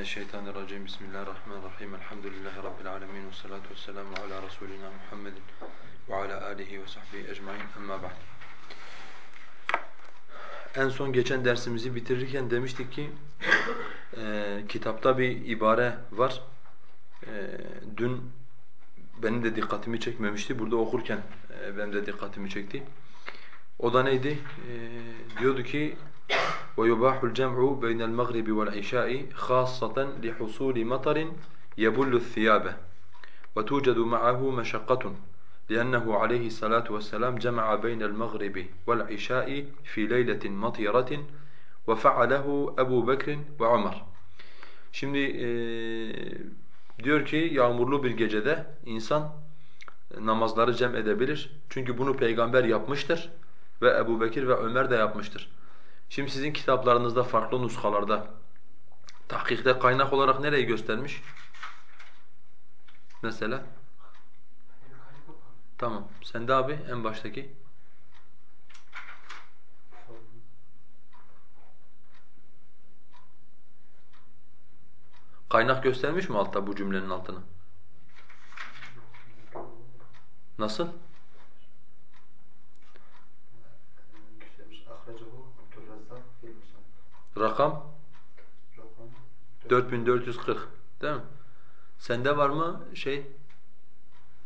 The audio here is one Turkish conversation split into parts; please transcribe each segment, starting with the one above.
Mineşşeytanirracim. Bismillahirrahmanirrahim. Elhamdülillahi Rabbil alemin. Ve salatu vesselamu ala Resulina Muhammedin ve ala alihi ve sahbihi ecmain. Amma ba'd. En son geçen dersimizi bitirirken demiştik ki e, kitapta bir ibare var. E, dün benim de dikkatimi çekmemişti. Burada okurken e, benim de dikkatimi çekti. O da neydi? E, diyordu ki ويباح الجمع بين المغرب والعشاء خاصة لحصول مطر يبل الثياب وتوجد معه مشقة لأنه عليه الصلاة والسلام جمع بين المغرب والعشاء في ليلة مطيرة وفعله Ebu Bekr ve Ömer. Şimdi e, diyor ki yağmurlu bir gecede insan namazları cem edebilir. Çünkü bunu peygamber yapmıştır ve Ebu Bekir ve Ömer de yapmıştır. Şimdi sizin kitaplarınızda farklı nuskalarda tahkikte kaynak olarak nereyi göstermiş? Mesela? Tamam. Sen de abi en baştaki. Kaynak göstermiş mi altta bu cümlenin altına? Nasıl? Rakam? 4440 değil mi? Sende var mı şey?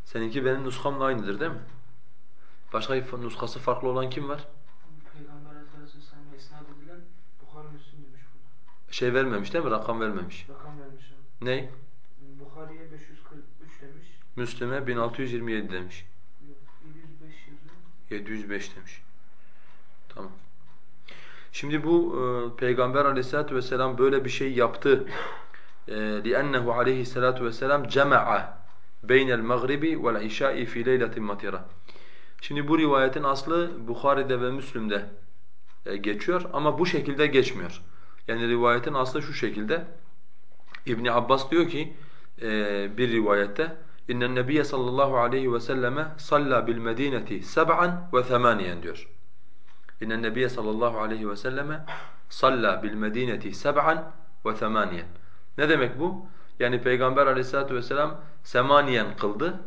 Seninki benim nuskamla aynıdır değil mi? Başka nuskası farklı olan kim var? Peygamber Aleyhisselam'a isnat edilen Bukhari Müslim demiş burada. Şey vermemiş değil mi? Rakam vermemiş. Rakam vermiş. abi. Ney? Bukhari'ye 543 demiş. Müslüme 1627 demiş. Yok, 705 yazıyor. 705 demiş. Tamam. Şimdi bu e, Peygamber aleyhissalatu vesselam böyle bir şey yaptı. E, لِأَنَّهُ aleyhissalatu vesselam cema'a beynel mağribi vel işai fi leyletin matira. Şimdi bu rivayetin aslı Bukhari'de ve Müslim'de e, geçiyor ama bu şekilde geçmiyor. Yani rivayetin aslı şu şekilde. İbn Abbas diyor ki e, bir rivayette İnnen Nebiye sallallahu aleyhi ve selleme salla bil Medineti seb'an ve themaniyen diyor. İnnen Nebiye sallallahu aleyhi ve selleme salla bil Medineti seb'an ve themaniyen. Ne demek bu? Yani Peygamber aleyhissalatu vesselam semaniyen kıldı.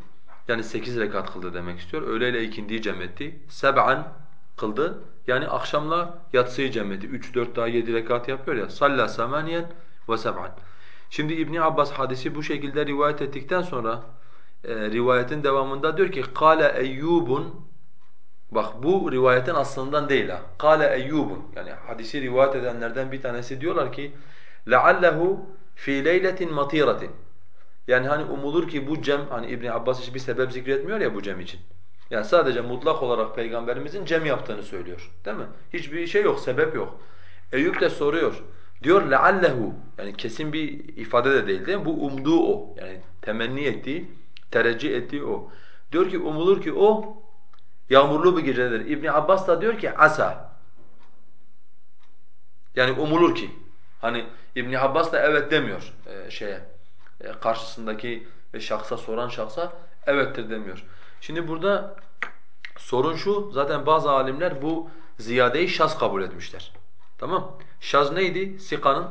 Yani sekiz rekat kıldı demek istiyor. Öğleyle ikindiyi cem etti. Seb'an kıldı. Yani akşamla yatsıyı cem etti. Üç, dört daha yedi rekat yapıyor ya. Salla semaniyen ve seb'an. Şimdi İbn Abbas hadisi bu şekilde rivayet ettikten sonra e, rivayetin devamında diyor ki kâle eyyubun Bak bu rivayetin aslından değil ha. Kâle eyyubun yani hadisi rivayet edenlerden bir tanesi diyorlar ki لَعَلَّهُ fi leyletin matiratin. Yani hani umulur ki bu cem hani İbn Abbas hiçbir sebep zikretmiyor ya bu cem için. Yani sadece mutlak olarak peygamberimizin cem yaptığını söylüyor. Değil mi? Hiçbir şey yok, sebep yok. Eyüp de soruyor. Diyor leallehu yani kesin bir ifade de değil değil mi? Bu umduğu o. Yani temenni ettiği, tereccüh ettiği o. Diyor ki umulur ki o yağmurlu bir gecedir. İbn Abbas da diyor ki asa. Yani umulur ki. Hani İbn Abbas da evet demiyor e, şeye. E, karşısındaki şahsa soran şahsa evettir demiyor. Şimdi burada sorun şu. Zaten bazı alimler bu ziyadeyi şaz kabul etmişler. Tamam? Şaz neydi? Sika'nın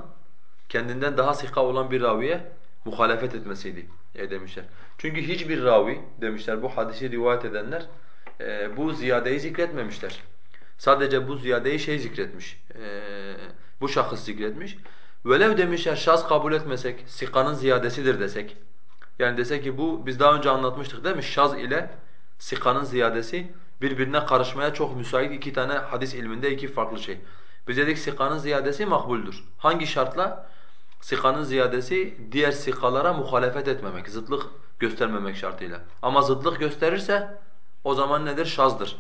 kendinden daha sika olan bir raviye muhalefet etmesiydi e demişler. Çünkü hiçbir ravi demişler bu hadisi rivayet edenler e, bu ziyadeyi zikretmemişler. Sadece bu ziyadeyi şey zikretmiş. E, bu şahıs zikretmiş. Velev demişler şaz kabul etmesek, sikanın ziyadesidir desek. Yani desek ki bu biz daha önce anlatmıştık değil mi? Şaz ile sikanın ziyadesi birbirine karışmaya çok müsait iki tane hadis ilminde iki farklı şey. Biz dedik sikanın ziyadesi makbuldür. Hangi şartla? Sikanın ziyadesi diğer sikalara muhalefet etmemek, zıtlık göstermemek şartıyla. Ama zıtlık gösterirse o zaman nedir? Şazdır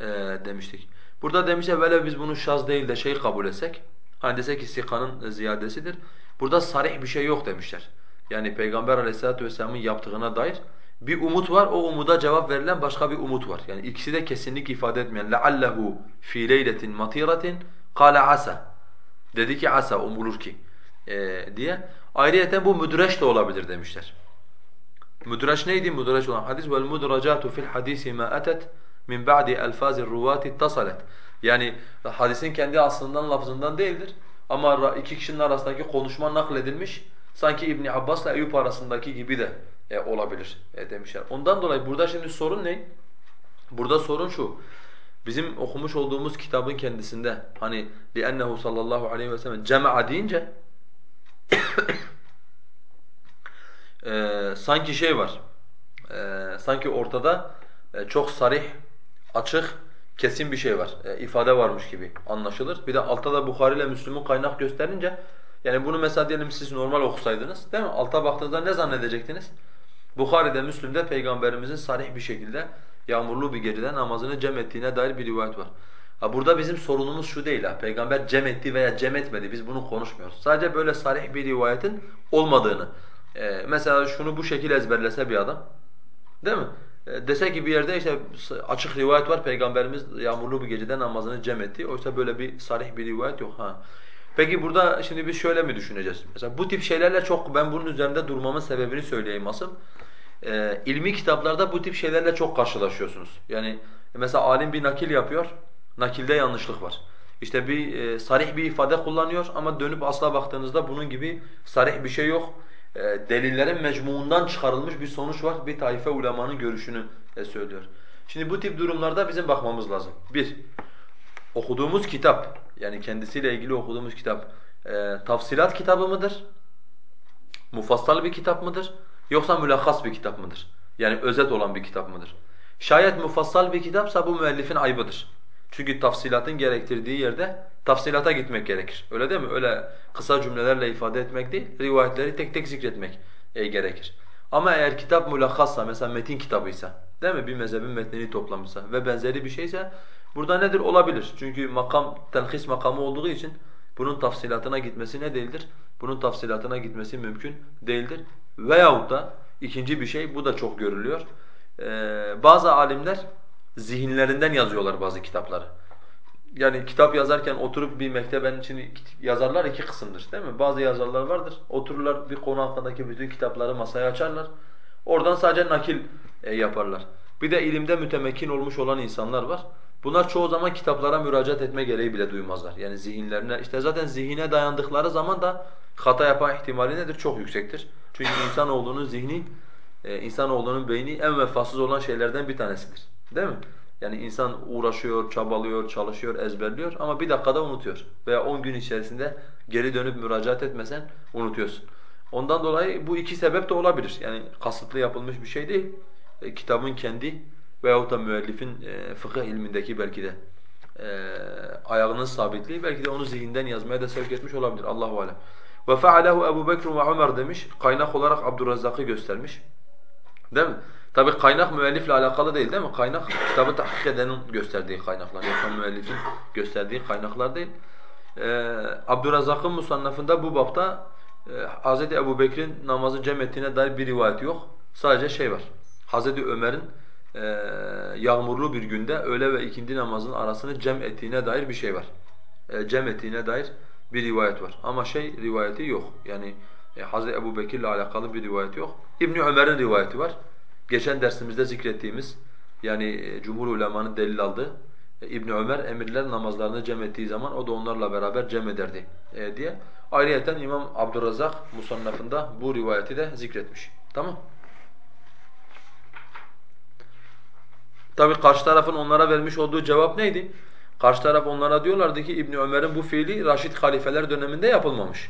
ee, demiştik. Burada demişler velev biz bunu şaz değil de şey kabul etsek, hani desek ki sikanın ziyadesidir. Burada sarih bir şey yok demişler. Yani Peygamber aleyhissalatu vesselamın yaptığına dair bir umut var, o umuda cevap verilen başka bir umut var. Yani ikisi de kesinlik ifade etmeyen. لَعَلَّهُ فِي لَيْلَةٍ مَطِيرَةٍ قَالَ asa. Dedi ki asa, umulur ki e, diye. Ayrıyeten bu müdreş de olabilir demişler. Müdreş neydi? Müdreş olan hadis vel mudracatu fil hadisi ma atet min ba'di elfazir ruvati ittasalet. Yani hadisin kendi aslından lafzından değildir. Ama iki kişinin arasındaki konuşma nakledilmiş. Sanki İbn Abbas'la Eyüp arasındaki gibi de e, olabilir e, demişler. Ondan dolayı burada şimdi sorun ne? Burada sorun şu. Bizim okumuş olduğumuz kitabın kendisinde hani لِأَنَّهُ sallallahu aleyhi ve sellem cema'a deyince e, sanki şey var. E, sanki ortada e, çok sarih, açık, kesin bir şey var. E, ifade varmış gibi anlaşılır. Bir de altta da Bukhari ile Müslüm'ün kaynak gösterince yani bunu mesela diyelim siz normal okusaydınız değil mi? Alta baktığınızda ne zannedecektiniz? Bukhari'de, Müslüm'de Peygamberimizin sarih bir şekilde yağmurlu bir gecede namazını cem ettiğine dair bir rivayet var. Ha burada bizim sorunumuz şu değil ha. Peygamber cem etti veya cem etmedi. Biz bunu konuşmuyoruz. Sadece böyle sarih bir rivayetin olmadığını. Ee, mesela şunu bu şekilde ezberlese bir adam. Değil mi? E, dese ki bir yerde işte açık rivayet var Peygamberimiz yağmurlu bir gecede namazını cem etti. Oysa böyle bir sarih bir rivayet yok. ha. Peki burada şimdi biz şöyle mi düşüneceğiz? Mesela bu tip şeylerle çok ben bunun üzerinde durmamın sebebini söyleyeyim asıl. Ee, ilmi kitaplarda bu tip şeylerle çok karşılaşıyorsunuz. Yani mesela alim bir nakil yapıyor, nakilde yanlışlık var. İşte bir e, sarih bir ifade kullanıyor ama dönüp asla baktığınızda bunun gibi sarih bir şey yok. E, delillerin mecmuundan çıkarılmış bir sonuç var. Bir taife ulemanın görüşünü e, söylüyor. Şimdi bu tip durumlarda bizim bakmamız lazım. Bir, okuduğumuz kitap, yani kendisiyle ilgili okuduğumuz kitap e, tafsilat kitabı mıdır? Mufassal bir kitap mıdır? Yoksa mülahhas bir kitap mıdır? Yani özet olan bir kitap mıdır? Şayet mufassal bir kitapsa bu müellifin aybıdır. Çünkü tafsilatın gerektirdiği yerde tafsilata gitmek gerekir. Öyle değil mi? Öyle kısa cümlelerle ifade etmek değil, rivayetleri tek tek zikretmek e, gerekir. Ama eğer kitap mülahhassa, mesela metin kitabıysa, değil mi? Bir mezhebin metnini toplamışsa ve benzeri bir şeyse burada nedir? Olabilir. Çünkü makam, telhis makamı olduğu için bunun tafsilatına gitmesi ne değildir? Bunun tafsilatına gitmesi mümkün değildir. Veyahut da ikinci bir şey, bu da çok görülüyor. Ee, bazı alimler zihinlerinden yazıyorlar bazı kitapları. Yani kitap yazarken oturup bir mektebenin içini yazarlar iki kısımdır değil mi? Bazı yazarlar vardır. Otururlar bir konu hakkındaki bütün kitapları masaya açarlar. Oradan sadece nakil e, yaparlar. Bir de ilimde mütemekkin olmuş olan insanlar var. Bunlar çoğu zaman kitaplara müracaat etme gereği bile duymazlar. Yani zihinlerine, işte zaten zihine dayandıkları zaman da hata yapma ihtimali nedir? Çok yüksektir. Çünkü insanoğlunun zihni, e, insanoğlunun beyni en vefasız olan şeylerden bir tanesidir. Değil mi? Yani insan uğraşıyor, çabalıyor, çalışıyor, ezberliyor ama bir dakikada unutuyor. Veya on gün içerisinde geri dönüp müracaat etmesen unutuyorsun. Ondan dolayı bu iki sebep de olabilir. Yani kasıtlı yapılmış bir şey değil. E, kitabın kendi veyahut da müellifin e, fıkıh ilmindeki belki de e, ayağının sabitliği belki de onu zihinden yazmaya da sevk etmiş olabilir. Allahu alem. Ve fealehu Ebu Bekr ve Ömer demiş. Kaynak olarak Abdurrazzak'ı göstermiş. Değil mi? Tabi kaynak müellifle alakalı değil değil mi? Kaynak kitabı tahkik edenin gösterdiği kaynaklar. Yoksa müellifin gösterdiği kaynaklar değil. Ee, Abdurrazzak'ın musannafında bu bapta e, Hz. Ebu Bekir'in namazı cem ettiğine dair bir rivayet yok. Sadece şey var. Hz. Ömer'in e, yağmurlu bir günde öğle ve ikindi namazının arasını cem ettiğine dair bir şey var. E, cem ettiğine dair bir rivayet var. Ama şey rivayeti yok. Yani e, Hz. Ebu Bekir'le alakalı bir rivayet yok. İbn Ömer'in rivayeti var. Geçen dersimizde zikrettiğimiz yani e, cumhur ulemanın delil aldığı e, İbn Ömer emirler namazlarını cem ettiği zaman o da onlarla beraber cem ederdi e, diye. Ayrıyeten İmam Abdurrazzak musannafında bu rivayeti de zikretmiş. Tamam? Tabi karşı tarafın onlara vermiş olduğu cevap neydi? Karşı taraf onlara diyorlardı ki İbn Ömer'in bu fiili Raşid halifeler döneminde yapılmamış.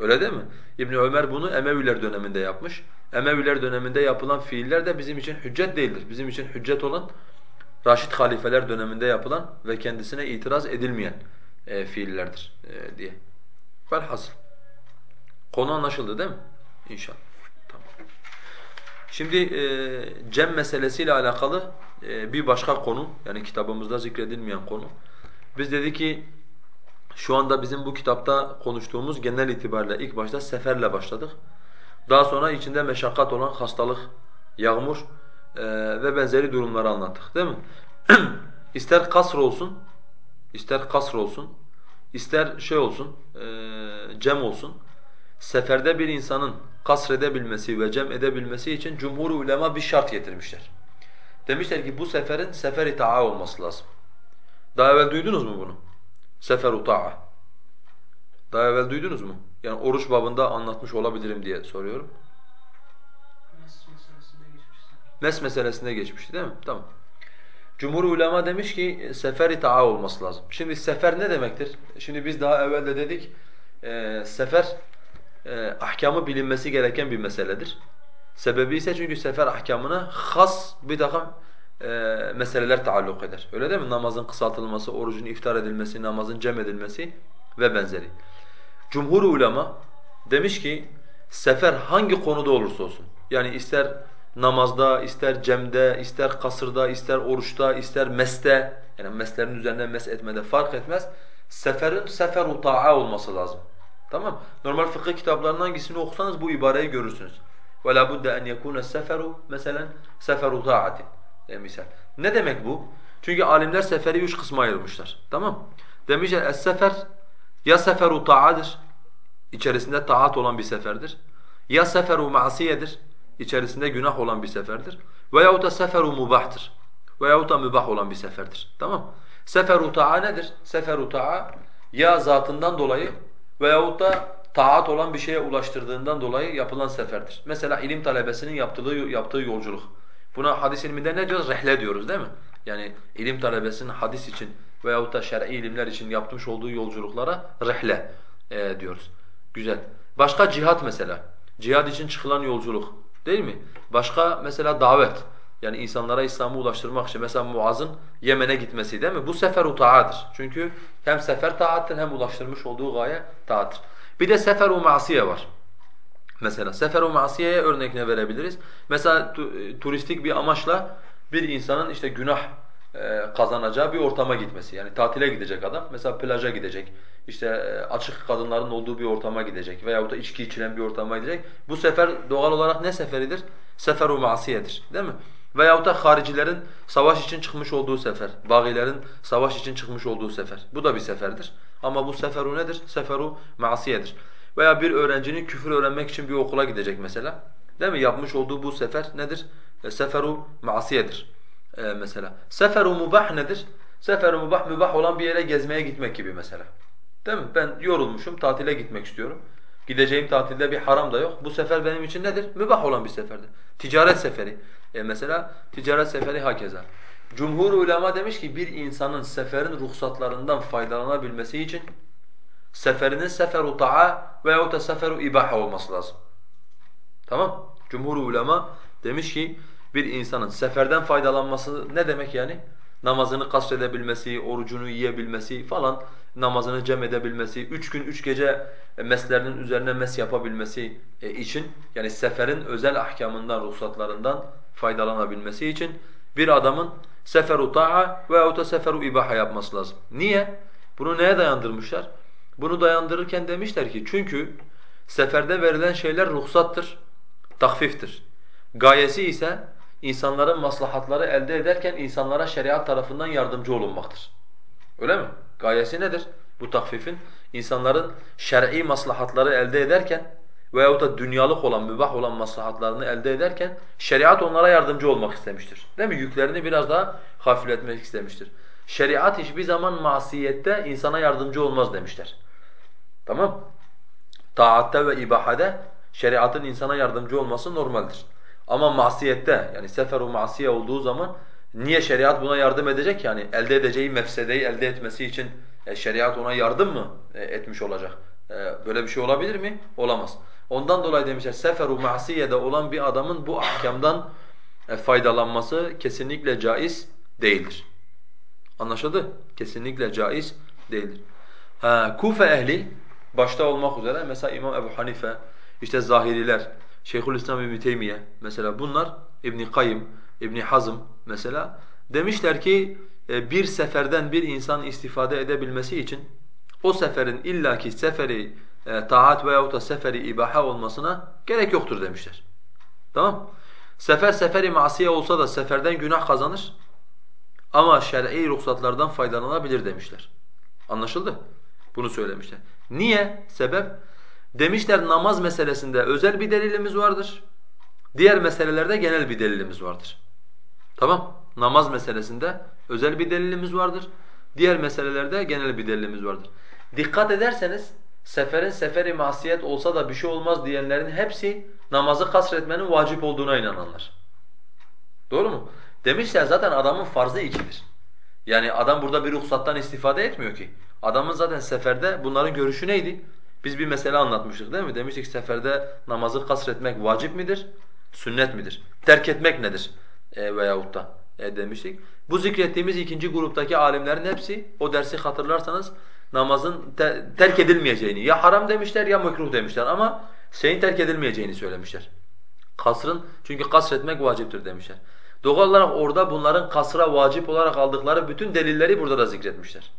Öyle değil mi? İbn Ömer bunu Emeviler döneminde yapmış. Emeviler döneminde yapılan fiiller de bizim için hüccet değildir. Bizim için hüccet olan Raşid halifeler döneminde yapılan ve kendisine itiraz edilmeyen e, fiillerdir e, diye. Velhasıl. Konu anlaşıldı değil mi? İnşallah. Tamam. Şimdi e, cem meselesiyle alakalı e, bir başka konu, yani kitabımızda zikredilmeyen konu. Biz dedi ki şu anda bizim bu kitapta konuştuğumuz genel itibariyle ilk başta seferle başladık. Daha sonra içinde meşakkat olan hastalık, yağmur e, ve benzeri durumları anlattık değil mi? İster kasr olsun, ister kasr olsun, ister şey olsun, e, cem olsun. Seferde bir insanın kasredebilmesi ve cem edebilmesi için cumhur ulema bir şart getirmişler. Demişler ki bu seferin seferi ta'a olması lazım. Daha evvel duydunuz mu bunu? Sefer-u ta'a. Daha evvel duydunuz mu? Yani oruç babında anlatmış olabilirim diye soruyorum. Mes meselesinde. Mes geçmişti değil mi? Tamam. Cumhur ulema demiş ki sefer-i ta'a olması lazım. Şimdi sefer ne demektir? Şimdi biz daha evvel de dedik e, sefer e, ahkamı bilinmesi gereken bir meseledir. Sebebi ise çünkü sefer ahkamına has bir takım e, meseleler taalluk eder. Öyle değil mi? Namazın kısaltılması, orucun iftar edilmesi, namazın cem edilmesi ve benzeri. Cumhur ulema demiş ki sefer hangi konuda olursa olsun yani ister namazda, ister cemde, ister kasırda, ister oruçta, ister meste yani meslerin üzerinde mes etmede fark etmez. Seferin seferu ta'a olması lazım. Tamam? Normal fıkıh kitaplarının hangisini okusanız bu ibareyi görürsünüz. وَلَا بُدَّ اَنْ يَكُونَ السَّفَرُ mesela seferu ta'atin e misal. Ne demek bu? Çünkü alimler seferi üç kısma ayırmışlar. Tamam? Demişler es-sefer ya seferu ta'adır, içerisinde taat olan bir seferdir. Ya seferu masiyedir, içerisinde günah olan bir seferdir. Veyahut da seferu mubahtır. Veyahut da mübah olan bir seferdir. Tamam? Seferu ta'a nedir? Seferu ta'a ya zatından dolayı veyahut da taat olan bir şeye ulaştırdığından dolayı yapılan seferdir. Mesela ilim talebesinin yaptığı yaptığı yolculuk. Buna hadis ilminde ne diyoruz? Rehle diyoruz değil mi? Yani ilim talebesinin hadis için veyahut da şer'i ilimler için yapmış olduğu yolculuklara rehle e, diyoruz. Güzel. Başka cihat mesela. Cihad için çıkılan yolculuk değil mi? Başka mesela davet. Yani insanlara İslam'ı ulaştırmak için mesela Muaz'ın Yemen'e gitmesi değil mi? Bu sefer taadır. Çünkü hem sefer taattır hem ulaştırmış olduğu gaye taattır. Bir de sefer-u masiye var. Mesela sefer-u masiyeye örnek ne verebiliriz? Mesela tu turistik bir amaçla bir insanın işte günah kazanacağı bir ortama gitmesi. Yani tatile gidecek adam. Mesela plaja gidecek. İşte e, açık kadınların olduğu bir ortama gidecek veyahut da içki içilen bir ortama gidecek. Bu sefer doğal olarak ne seferidir? Sefer-u masiyedir. Değil mi? Veyahut da haricilerin savaş için çıkmış olduğu sefer, bagilerin savaş için çıkmış olduğu sefer. Bu da bir seferdir. Ama bu seferu nedir? Seferu masiyedir. Veya bir öğrencinin küfür öğrenmek için bir okula gidecek mesela. Değil mi? Yapmış olduğu bu sefer nedir? E, seferu masiyedir e, mesela. Seferu mubah nedir? Seferu mubah, mübah olan bir yere gezmeye gitmek gibi mesela. Değil mi? Ben yorulmuşum, tatile gitmek istiyorum. Gideceğim tatilde bir haram da yok. Bu sefer benim için nedir? Mübah olan bir seferdir. Ticaret seferi. E mesela ticaret seferi hakeza. Cumhur ulema demiş ki bir insanın seferin ruhsatlarından faydalanabilmesi için seferinin seferu ta'a veyahut da seferu ibaha olması lazım. Tamam? Cumhur ulema demiş ki bir insanın seferden faydalanması ne demek yani? Namazını kasredebilmesi, orucunu yiyebilmesi falan, namazını cem edebilmesi, üç gün üç gece meslerinin üzerine mes yapabilmesi e, için yani seferin özel ahkamından, ruhsatlarından faydalanabilmesi için bir adamın seferu ta'a veyahut da seferu ibaha yapması lazım. Niye? Bunu neye dayandırmışlar? Bunu dayandırırken demişler ki çünkü seferde verilen şeyler ruhsattır, takfiftir. Gayesi ise insanların maslahatları elde ederken insanlara şeriat tarafından yardımcı olunmaktır. Öyle mi? Gayesi nedir bu takfifin? İnsanların şer'i maslahatları elde ederken veyahut da dünyalık olan, mübah olan maslahatlarını elde ederken şeriat onlara yardımcı olmak istemiştir. Değil mi? Yüklerini biraz daha hafifletmek istemiştir. Şeriat hiçbir zaman masiyette insana yardımcı olmaz demişler. Tamam? Taatte ve ibahade şeriatın insana yardımcı olması normaldir. Ama masiyette yani seferu masiye olduğu zaman niye şeriat buna yardım edecek yani elde edeceği mefsedeyi elde etmesi için e, şeriat ona yardım mı e, etmiş olacak? E, böyle bir şey olabilir mi? Olamaz. Ondan dolayı demişler seferu masiyede olan bir adamın bu ahkamdan faydalanması kesinlikle caiz değildir. Anlaşıldı? Kesinlikle caiz değildir. Ha, Kufe ehli başta olmak üzere mesela İmam Ebu Hanife, işte Zahiriler, Şeyhülislam İbn Teymiye mesela bunlar İbn Kayyım, İbn Hazm mesela demişler ki e, bir seferden bir insan istifade edebilmesi için o seferin illaki seferi e, taat veyahut da seferi ibaha olmasına gerek yoktur demişler. Tamam? Sefer seferi masiye olsa da seferden günah kazanır ama şer'i ruhsatlardan faydalanabilir demişler. Anlaşıldı? Bunu söylemişler. Niye? Sebep? Demişler namaz meselesinde özel bir delilimiz vardır. Diğer meselelerde genel bir delilimiz vardır. Tamam? Namaz meselesinde özel bir delilimiz vardır. Diğer meselelerde genel bir delilimiz vardır. Dikkat ederseniz seferin seferi masiyet olsa da bir şey olmaz diyenlerin hepsi namazı kasretmenin vacip olduğuna inananlar. Doğru mu? Demişler zaten adamın farzı ikidir. Yani adam burada bir ruhsattan istifade etmiyor ki. Adamın zaten seferde bunların görüşü neydi? Biz bir mesele anlatmıştık değil mi? Demiştik seferde namazı kasretmek vacip midir? Sünnet midir? Terk etmek nedir? E, veyahut da e, demiştik. Bu zikrettiğimiz ikinci gruptaki alimlerin hepsi o dersi hatırlarsanız namazın te terk edilmeyeceğini ya haram demişler ya mekruh demişler ama şeyin terk edilmeyeceğini söylemişler. Kasrın çünkü kasretmek vaciptir demişler. Doğal olarak orada bunların kasra vacip olarak aldıkları bütün delilleri burada da zikretmişler.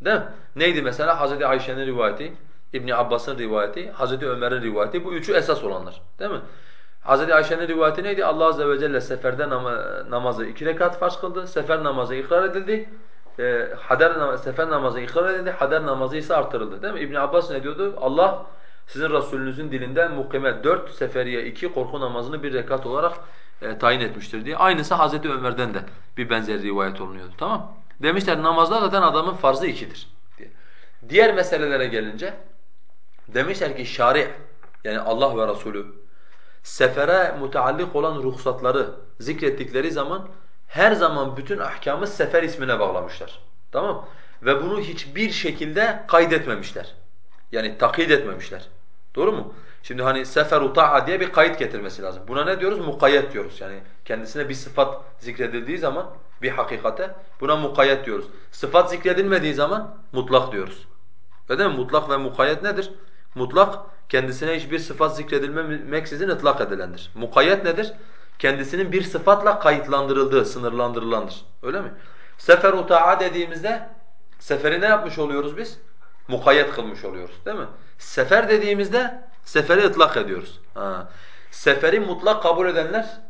Değil mi? Neydi mesela? Hazreti Ayşe'nin rivayeti, İbn Abbas'ın rivayeti, Hazreti Ömer'in rivayeti bu üçü esas olanlar. Değil mi? Hazreti Ayşe'nin rivayeti neydi? Allah azze ve celle seferde nam namazı iki rekat farz kıldı. Sefer namazı ikrar edildi. E, hader nam sefer namazı ikrar edildi. Hader namazı ise artırıldı. Değil mi? İbn Abbas ne diyordu? Allah sizin Resulünüzün dilinde muhkeme dört, seferiye iki, korku namazını bir rekat olarak e, tayin etmiştir diye. Aynısı Hazreti Ömer'den de bir benzer rivayet olunuyordu. Tamam? Demişler namazda zaten adamın farzı ikidir diye. Diğer meselelere gelince demişler ki şari yani Allah ve Resulü sefere muteallik olan ruhsatları zikrettikleri zaman her zaman bütün ahkamı sefer ismine bağlamışlar. Tamam? Ve bunu hiçbir şekilde kaydetmemişler. Yani takid etmemişler. Doğru mu? Şimdi hani seferu ta'a diye bir kayıt getirmesi lazım. Buna ne diyoruz? Mukayyet diyoruz. Yani kendisine bir sıfat zikredildiği zaman bir hakikate buna mukayyet diyoruz. Sıfat zikredilmediği zaman mutlak diyoruz. Öyle değil mi? Mutlak ve mukayyet nedir? Mutlak kendisine hiçbir sıfat zikredilmeksizin ıtlak edilendir. Mukayyet nedir? Kendisinin bir sıfatla kayıtlandırıldığı, sınırlandırılandır. Öyle mi? Sefer-u ta'a dediğimizde seferi ne yapmış oluyoruz biz? Mukayyet kılmış oluyoruz değil mi? Sefer dediğimizde seferi ıtlak ediyoruz. Ha. Seferi mutlak kabul edenler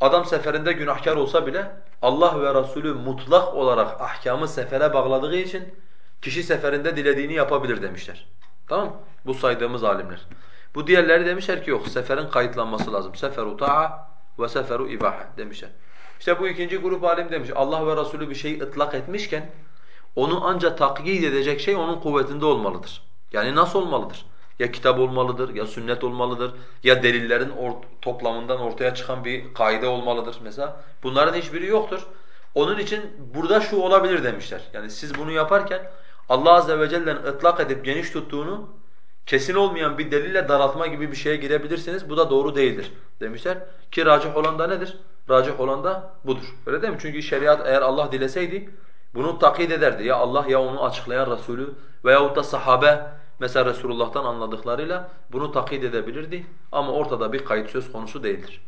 adam seferinde günahkar olsa bile Allah ve Resulü mutlak olarak ahkamı sefere bağladığı için kişi seferinde dilediğini yapabilir demişler. Tamam Bu saydığımız alimler. Bu diğerleri demişler ki yok seferin kayıtlanması lazım. Seferu ta'a ve seferu ibaha demişler. İşte bu ikinci grup alim demiş Allah ve Resulü bir şeyi ıtlak etmişken onu ancak takyid edecek şey onun kuvvetinde olmalıdır. Yani nasıl olmalıdır? Ya kitap olmalıdır, ya sünnet olmalıdır, ya delillerin or toplamından ortaya çıkan bir kaide olmalıdır mesela. Bunların hiçbiri yoktur. Onun için burada şu olabilir demişler. Yani siz bunu yaparken Allah azze ve celle'nin ıtlak edip geniş tuttuğunu kesin olmayan bir delille daraltma gibi bir şeye girebilirsiniz. Bu da doğru değildir demişler. Ki racih olan da nedir? Racih olan da budur. Öyle değil mi? Çünkü şeriat eğer Allah dileseydi bunu takid ederdi. Ya Allah ya onu açıklayan Resulü veyahut da sahabe mesela Resulullah'tan anladıklarıyla bunu takid edebilirdi. Ama ortada bir kayıt söz konusu değildir.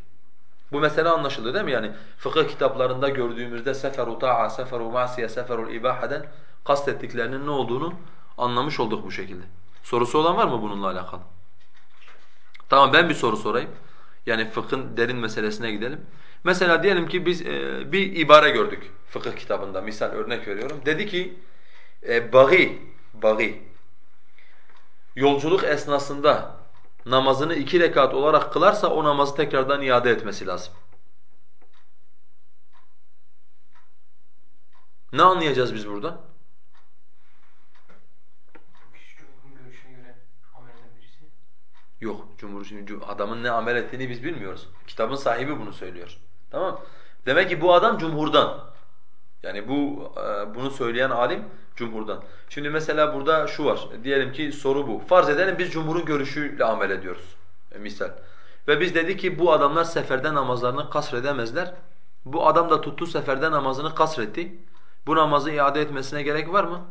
Bu mesele anlaşıldı değil mi? Yani fıkıh kitaplarında gördüğümüzde seferu ta'a, seferu masiye, seferu ibahaden kastettiklerinin ne olduğunu anlamış olduk bu şekilde. Sorusu olan var mı bununla alakalı? Tamam ben bir soru sorayım. Yani fıkhın derin meselesine gidelim. Mesela diyelim ki biz e, bir ibare gördük fıkıh kitabında. Misal örnek veriyorum. Dedi ki e, bagi, bagi yolculuk esnasında namazını iki rekat olarak kılarsa o namazı tekrardan iade etmesi lazım. Ne anlayacağız biz burada? Yok, cumhur adamın ne amel ettiğini biz bilmiyoruz. Kitabın sahibi bunu söylüyor. Tamam? Demek ki bu adam cumhurdan. Yani bu e, bunu söyleyen alim cumhurdan. Şimdi mesela burada şu var. Diyelim ki soru bu. Farz edelim biz cumhurun görüşüyle amel ediyoruz. E, misal. Ve biz dedik ki bu adamlar seferde namazlarını kasredemezler. Bu adam da tuttu seferde namazını kasretti. Bu namazı iade etmesine gerek var mı?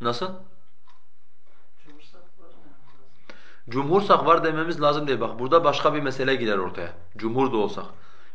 Nasıl? Cumhursak var dememiz lazım değil. Bak burada başka bir mesele girer ortaya. Cumhur da olsak.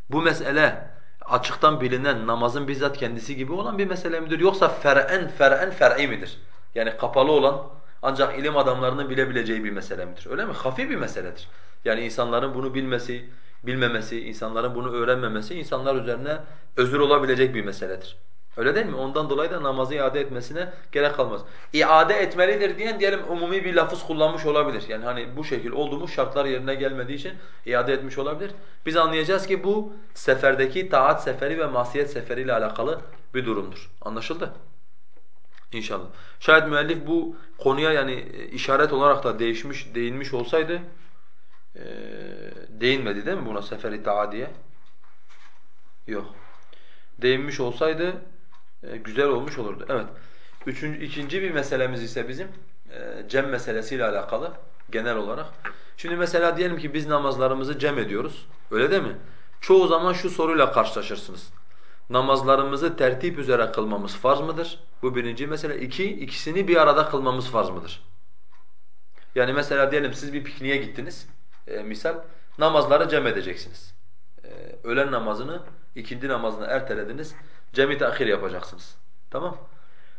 Bu mesele açıktan bilinen namazın bizzat kendisi gibi olan bir mesele midir yoksa fer'en fer'en fer'i midir? Yani kapalı olan ancak ilim adamlarının bilebileceği bir mesele midir? Öyle mi? Hafi bir meseledir. Yani insanların bunu bilmesi, bilmemesi, insanların bunu öğrenmemesi insanlar üzerine özür olabilecek bir meseledir. Öyle değil mi? Ondan dolayı da namazı iade etmesine gerek kalmaz. İade etmelidir diyen diyelim umumi bir lafız kullanmış olabilir. Yani hani bu şekil oldu mu şartlar yerine gelmediği için iade etmiş olabilir. Biz anlayacağız ki bu seferdeki taat seferi ve masiyet seferi ile alakalı bir durumdur. Anlaşıldı? İnşallah. Şayet müellif bu konuya yani e, işaret olarak da değişmiş, değinmiş olsaydı e, değinmedi değil mi buna seferi taadiye? Yok. Değinmiş olsaydı e, güzel olmuş olurdu. Evet. Üçüncü, ikinci bir meselemiz ise bizim e, cem meselesiyle alakalı genel olarak. Şimdi mesela diyelim ki biz namazlarımızı cem ediyoruz. Öyle değil mi? Çoğu zaman şu soruyla karşılaşırsınız. Namazlarımızı tertip üzere kılmamız farz mıdır? Bu birinci mesele. İki, ikisini bir arada kılmamız farz mıdır? Yani mesela diyelim siz bir pikniğe gittiniz. E, misal namazları cem edeceksiniz. E, öğlen namazını, ikindi namazını ertelediniz. Cemi tahir yapacaksınız. Tamam?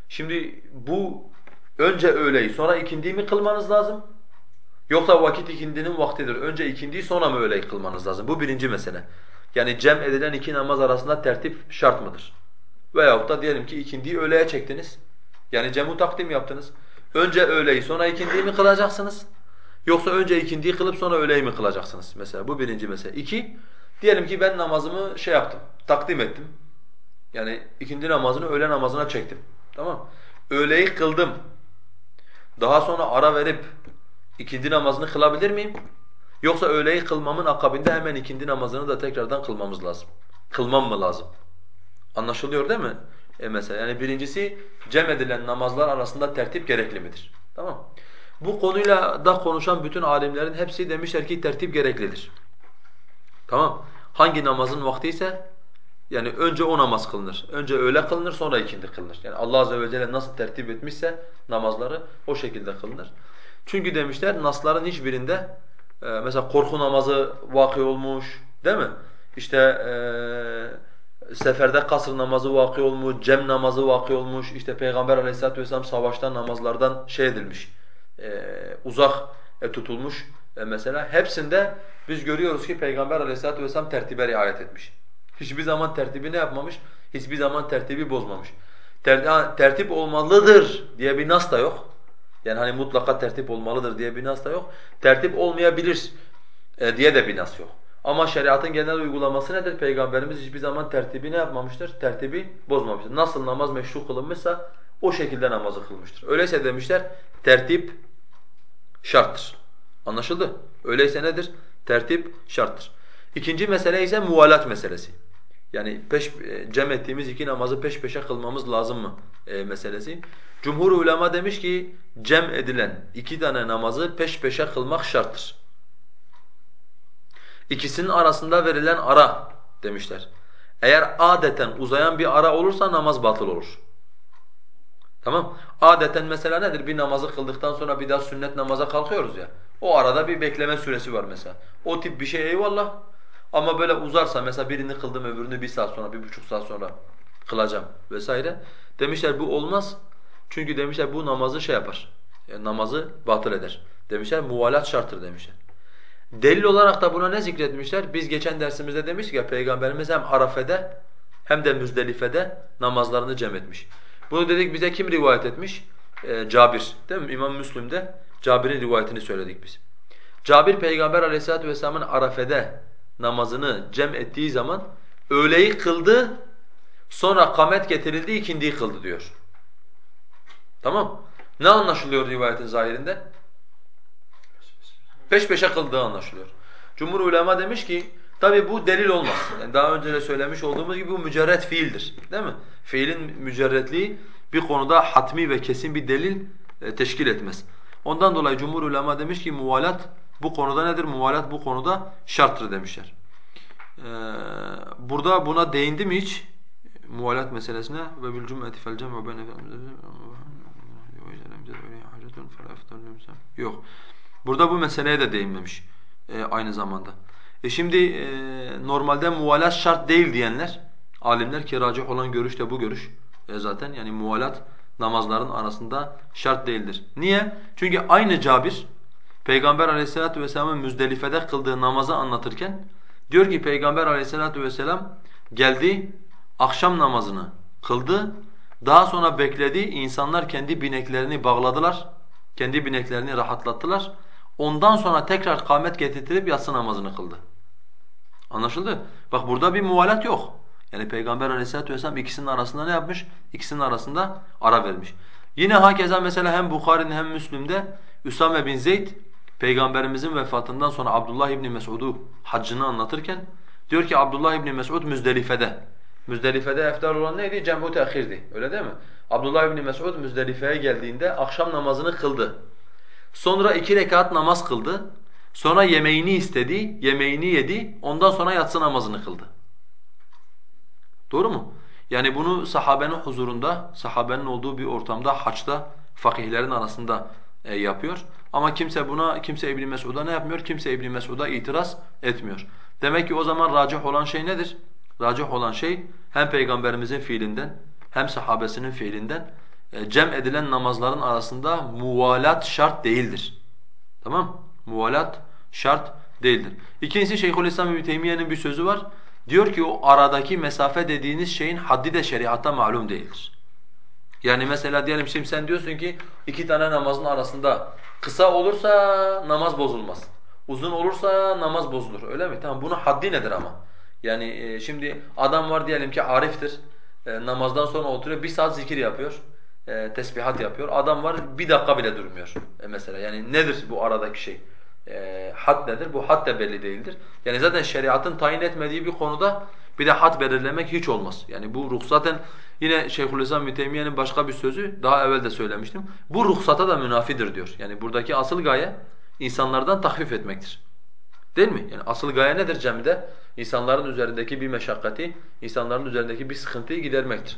Şimdi bu önce öğleyi sonra ikindiyi mi kılmanız lazım? Yoksa vakit ikindinin vaktidir. Önce ikindiyi sonra mı öğleyi kılmanız lazım? Bu birinci mesele. Yani cem edilen iki namaz arasında tertip şart mıdır? Veyahut da diyelim ki ikindiyi öğleye çektiniz. Yani cemu takdim yaptınız. Önce öğleyi sonra ikindiyi mi kılacaksınız? Yoksa önce ikindiyi kılıp sonra öğleyi mi kılacaksınız? Mesela bu birinci mesele. İki, diyelim ki ben namazımı şey yaptım, takdim ettim. Yani ikindi namazını öğle namazına çektim. Tamam Öğleyi kıldım. Daha sonra ara verip ikindi namazını kılabilir miyim? Yoksa öğleyi kılmamın akabinde hemen ikindi namazını da tekrardan kılmamız lazım. Kılmam mı lazım? Anlaşılıyor değil mi? E mesela yani birincisi cem edilen namazlar arasında tertip gerekli midir? Tamam Bu konuyla da konuşan bütün alimlerin hepsi demişler ki tertip gereklidir. Tamam Hangi namazın vakti ise yani önce o namaz kılınır. Önce öğle kılınır sonra ikindi kılınır. Yani Allah azze ve celle nasıl tertip etmişse namazları o şekilde kılınır. Çünkü demişler nasların hiçbirinde e, mesela korku namazı vakı olmuş değil mi? İşte e, seferde kasır namazı vakı olmuş, cem namazı vakı olmuş. İşte Peygamber aleyhissalatu vesselam savaşta namazlardan şey edilmiş, e, uzak e, tutulmuş e, mesela. Hepsinde biz görüyoruz ki Peygamber aleyhissalatu vesselam tertibe riayet etmiş. Hiçbir zaman tertibi ne yapmamış? Hiçbir zaman tertibi bozmamış. Ter tertip olmalıdır diye bir nas da yok. Yani hani mutlaka tertip olmalıdır diye bir nas da yok. Tertip olmayabilir e, diye de bir nas yok. Ama şeriatın genel uygulaması nedir? Peygamberimiz hiçbir zaman tertibi ne yapmamıştır? Tertibi bozmamıştır. Nasıl namaz meşru kılınmışsa o şekilde namazı kılmıştır. Öyleyse demişler tertip şarttır. Anlaşıldı? Öyleyse nedir? Tertip şarttır. İkinci mesele ise muvalat meselesi. Yani peş, e, cem ettiğimiz iki namazı peş peşe kılmamız lazım mı e, meselesi. Cumhur ulema demiş ki cem edilen iki tane namazı peş peşe kılmak şarttır. İkisinin arasında verilen ara demişler. Eğer adeten uzayan bir ara olursa namaz batıl olur. Tamam? Adeten mesela nedir? Bir namazı kıldıktan sonra bir daha sünnet namaza kalkıyoruz ya. O arada bir bekleme süresi var mesela. O tip bir şey eyvallah. Ama böyle uzarsa mesela birini kıldım öbürünü bir saat sonra, bir buçuk saat sonra kılacağım vesaire. Demişler bu olmaz. Çünkü demişler bu namazı şey yapar. Yani namazı batıl eder. Demişler muvalat şarttır demişler. Delil olarak da buna ne zikretmişler? Biz geçen dersimizde demiştik ya Peygamberimiz hem Arafe'de hem de Müzdelife'de namazlarını cem etmiş. Bunu dedik bize kim rivayet etmiş? Ee, Cabir değil mi? İmam Müslim'de Cabir'in rivayetini söyledik biz. Cabir Peygamber aleyhissalatu vesselamın Arafe'de namazını cem ettiği zaman öğleyi kıldı, sonra kamet getirildi, ikindiyi kıldı diyor. Tamam Ne anlaşılıyor rivayetin zahirinde? Peş peşe kıldığı anlaşılıyor. Cumhur ulema demiş ki, tabi bu delil olmaz. Yani daha önce de söylemiş olduğumuz gibi bu mücerret fiildir. Değil mi? Fiilin mücerretliği bir konuda hatmi ve kesin bir delil e, teşkil etmez. Ondan dolayı cumhur ulema demiş ki muvalat bu konuda nedir? Muvalat bu konuda şarttır demişler. Ee, burada buna değindi mi hiç? Muvalat meselesine ve bil cum'eti fel cem ve ben Yok. Burada bu meseleye de değinmemiş e, aynı zamanda. E şimdi e, normalde muvalat şart değil diyenler, alimler ki racih olan görüş de bu görüş e, zaten. Yani muvalat namazların arasında şart değildir. Niye? Çünkü aynı Cabir Peygamber aleyhissalatu vesselamın Müzdelife'de kıldığı namazı anlatırken diyor ki Peygamber aleyhissalatu vesselam geldi akşam namazını kıldı. Daha sonra bekledi insanlar kendi bineklerini bağladılar. Kendi bineklerini rahatlattılar. Ondan sonra tekrar kâmet getirtilip yatsı namazını kıldı. Anlaşıldı? Bak burada bir muvalat yok. Yani Peygamber aleyhissalatu vesselam ikisinin arasında ne yapmış? İkisinin arasında ara vermiş. Yine hakeza mesela hem Bukhari'nin hem Müslim'de Üsame bin Zeyd Peygamberimizin vefatından sonra Abdullah İbni Mesud'u haccını anlatırken diyor ki Abdullah İbni Mesud Müzdelife'de. Müzdelife'de eftar olan neydi? Cem'u tehirdi. Öyle değil mi? Abdullah İbni Mesud Müzdelife'ye geldiğinde akşam namazını kıldı. Sonra iki rekat namaz kıldı. Sonra yemeğini istedi, yemeğini yedi. Ondan sonra yatsı namazını kıldı. Doğru mu? Yani bunu sahabenin huzurunda, sahabenin olduğu bir ortamda, haçta, fakihlerin arasında e, yapıyor. Ama kimse buna, kimse İbn Mesud'a ne yapmıyor? Kimse İbn Mesud'a itiraz etmiyor. Demek ki o zaman racih olan şey nedir? Racih olan şey hem peygamberimizin fiilinden hem sahabesinin fiilinden e, cem edilen namazların arasında muvalat şart değildir. Tamam? Muvalat şart değildir. İkincisi Şeyhülislam İbn Teymiyye'nin bir sözü var. Diyor ki o aradaki mesafe dediğiniz şeyin haddi de şeriatta malum değildir. Yani mesela diyelim şimdi sen diyorsun ki iki tane namazın arasında kısa olursa namaz bozulmaz. Uzun olursa namaz bozulur öyle mi? Tamam bunun haddi nedir ama? Yani e, şimdi adam var diyelim ki ariftir. E, namazdan sonra oturuyor bir saat zikir yapıyor. E, tesbihat yapıyor. Adam var bir dakika bile durmuyor e, mesela. Yani nedir bu aradaki şey? e, had nedir? Bu had de belli değildir. Yani zaten şeriatın tayin etmediği bir konuda bir de had belirlemek hiç olmaz. Yani bu ruhsaten yine Şeyhülislam Müteymiye'nin başka bir sözü daha evvel de söylemiştim. Bu ruhsata da münafidir diyor. Yani buradaki asıl gaye insanlardan tahfif etmektir. Değil mi? Yani asıl gaye nedir cemde? İnsanların üzerindeki bir meşakkati, insanların üzerindeki bir sıkıntıyı gidermektir.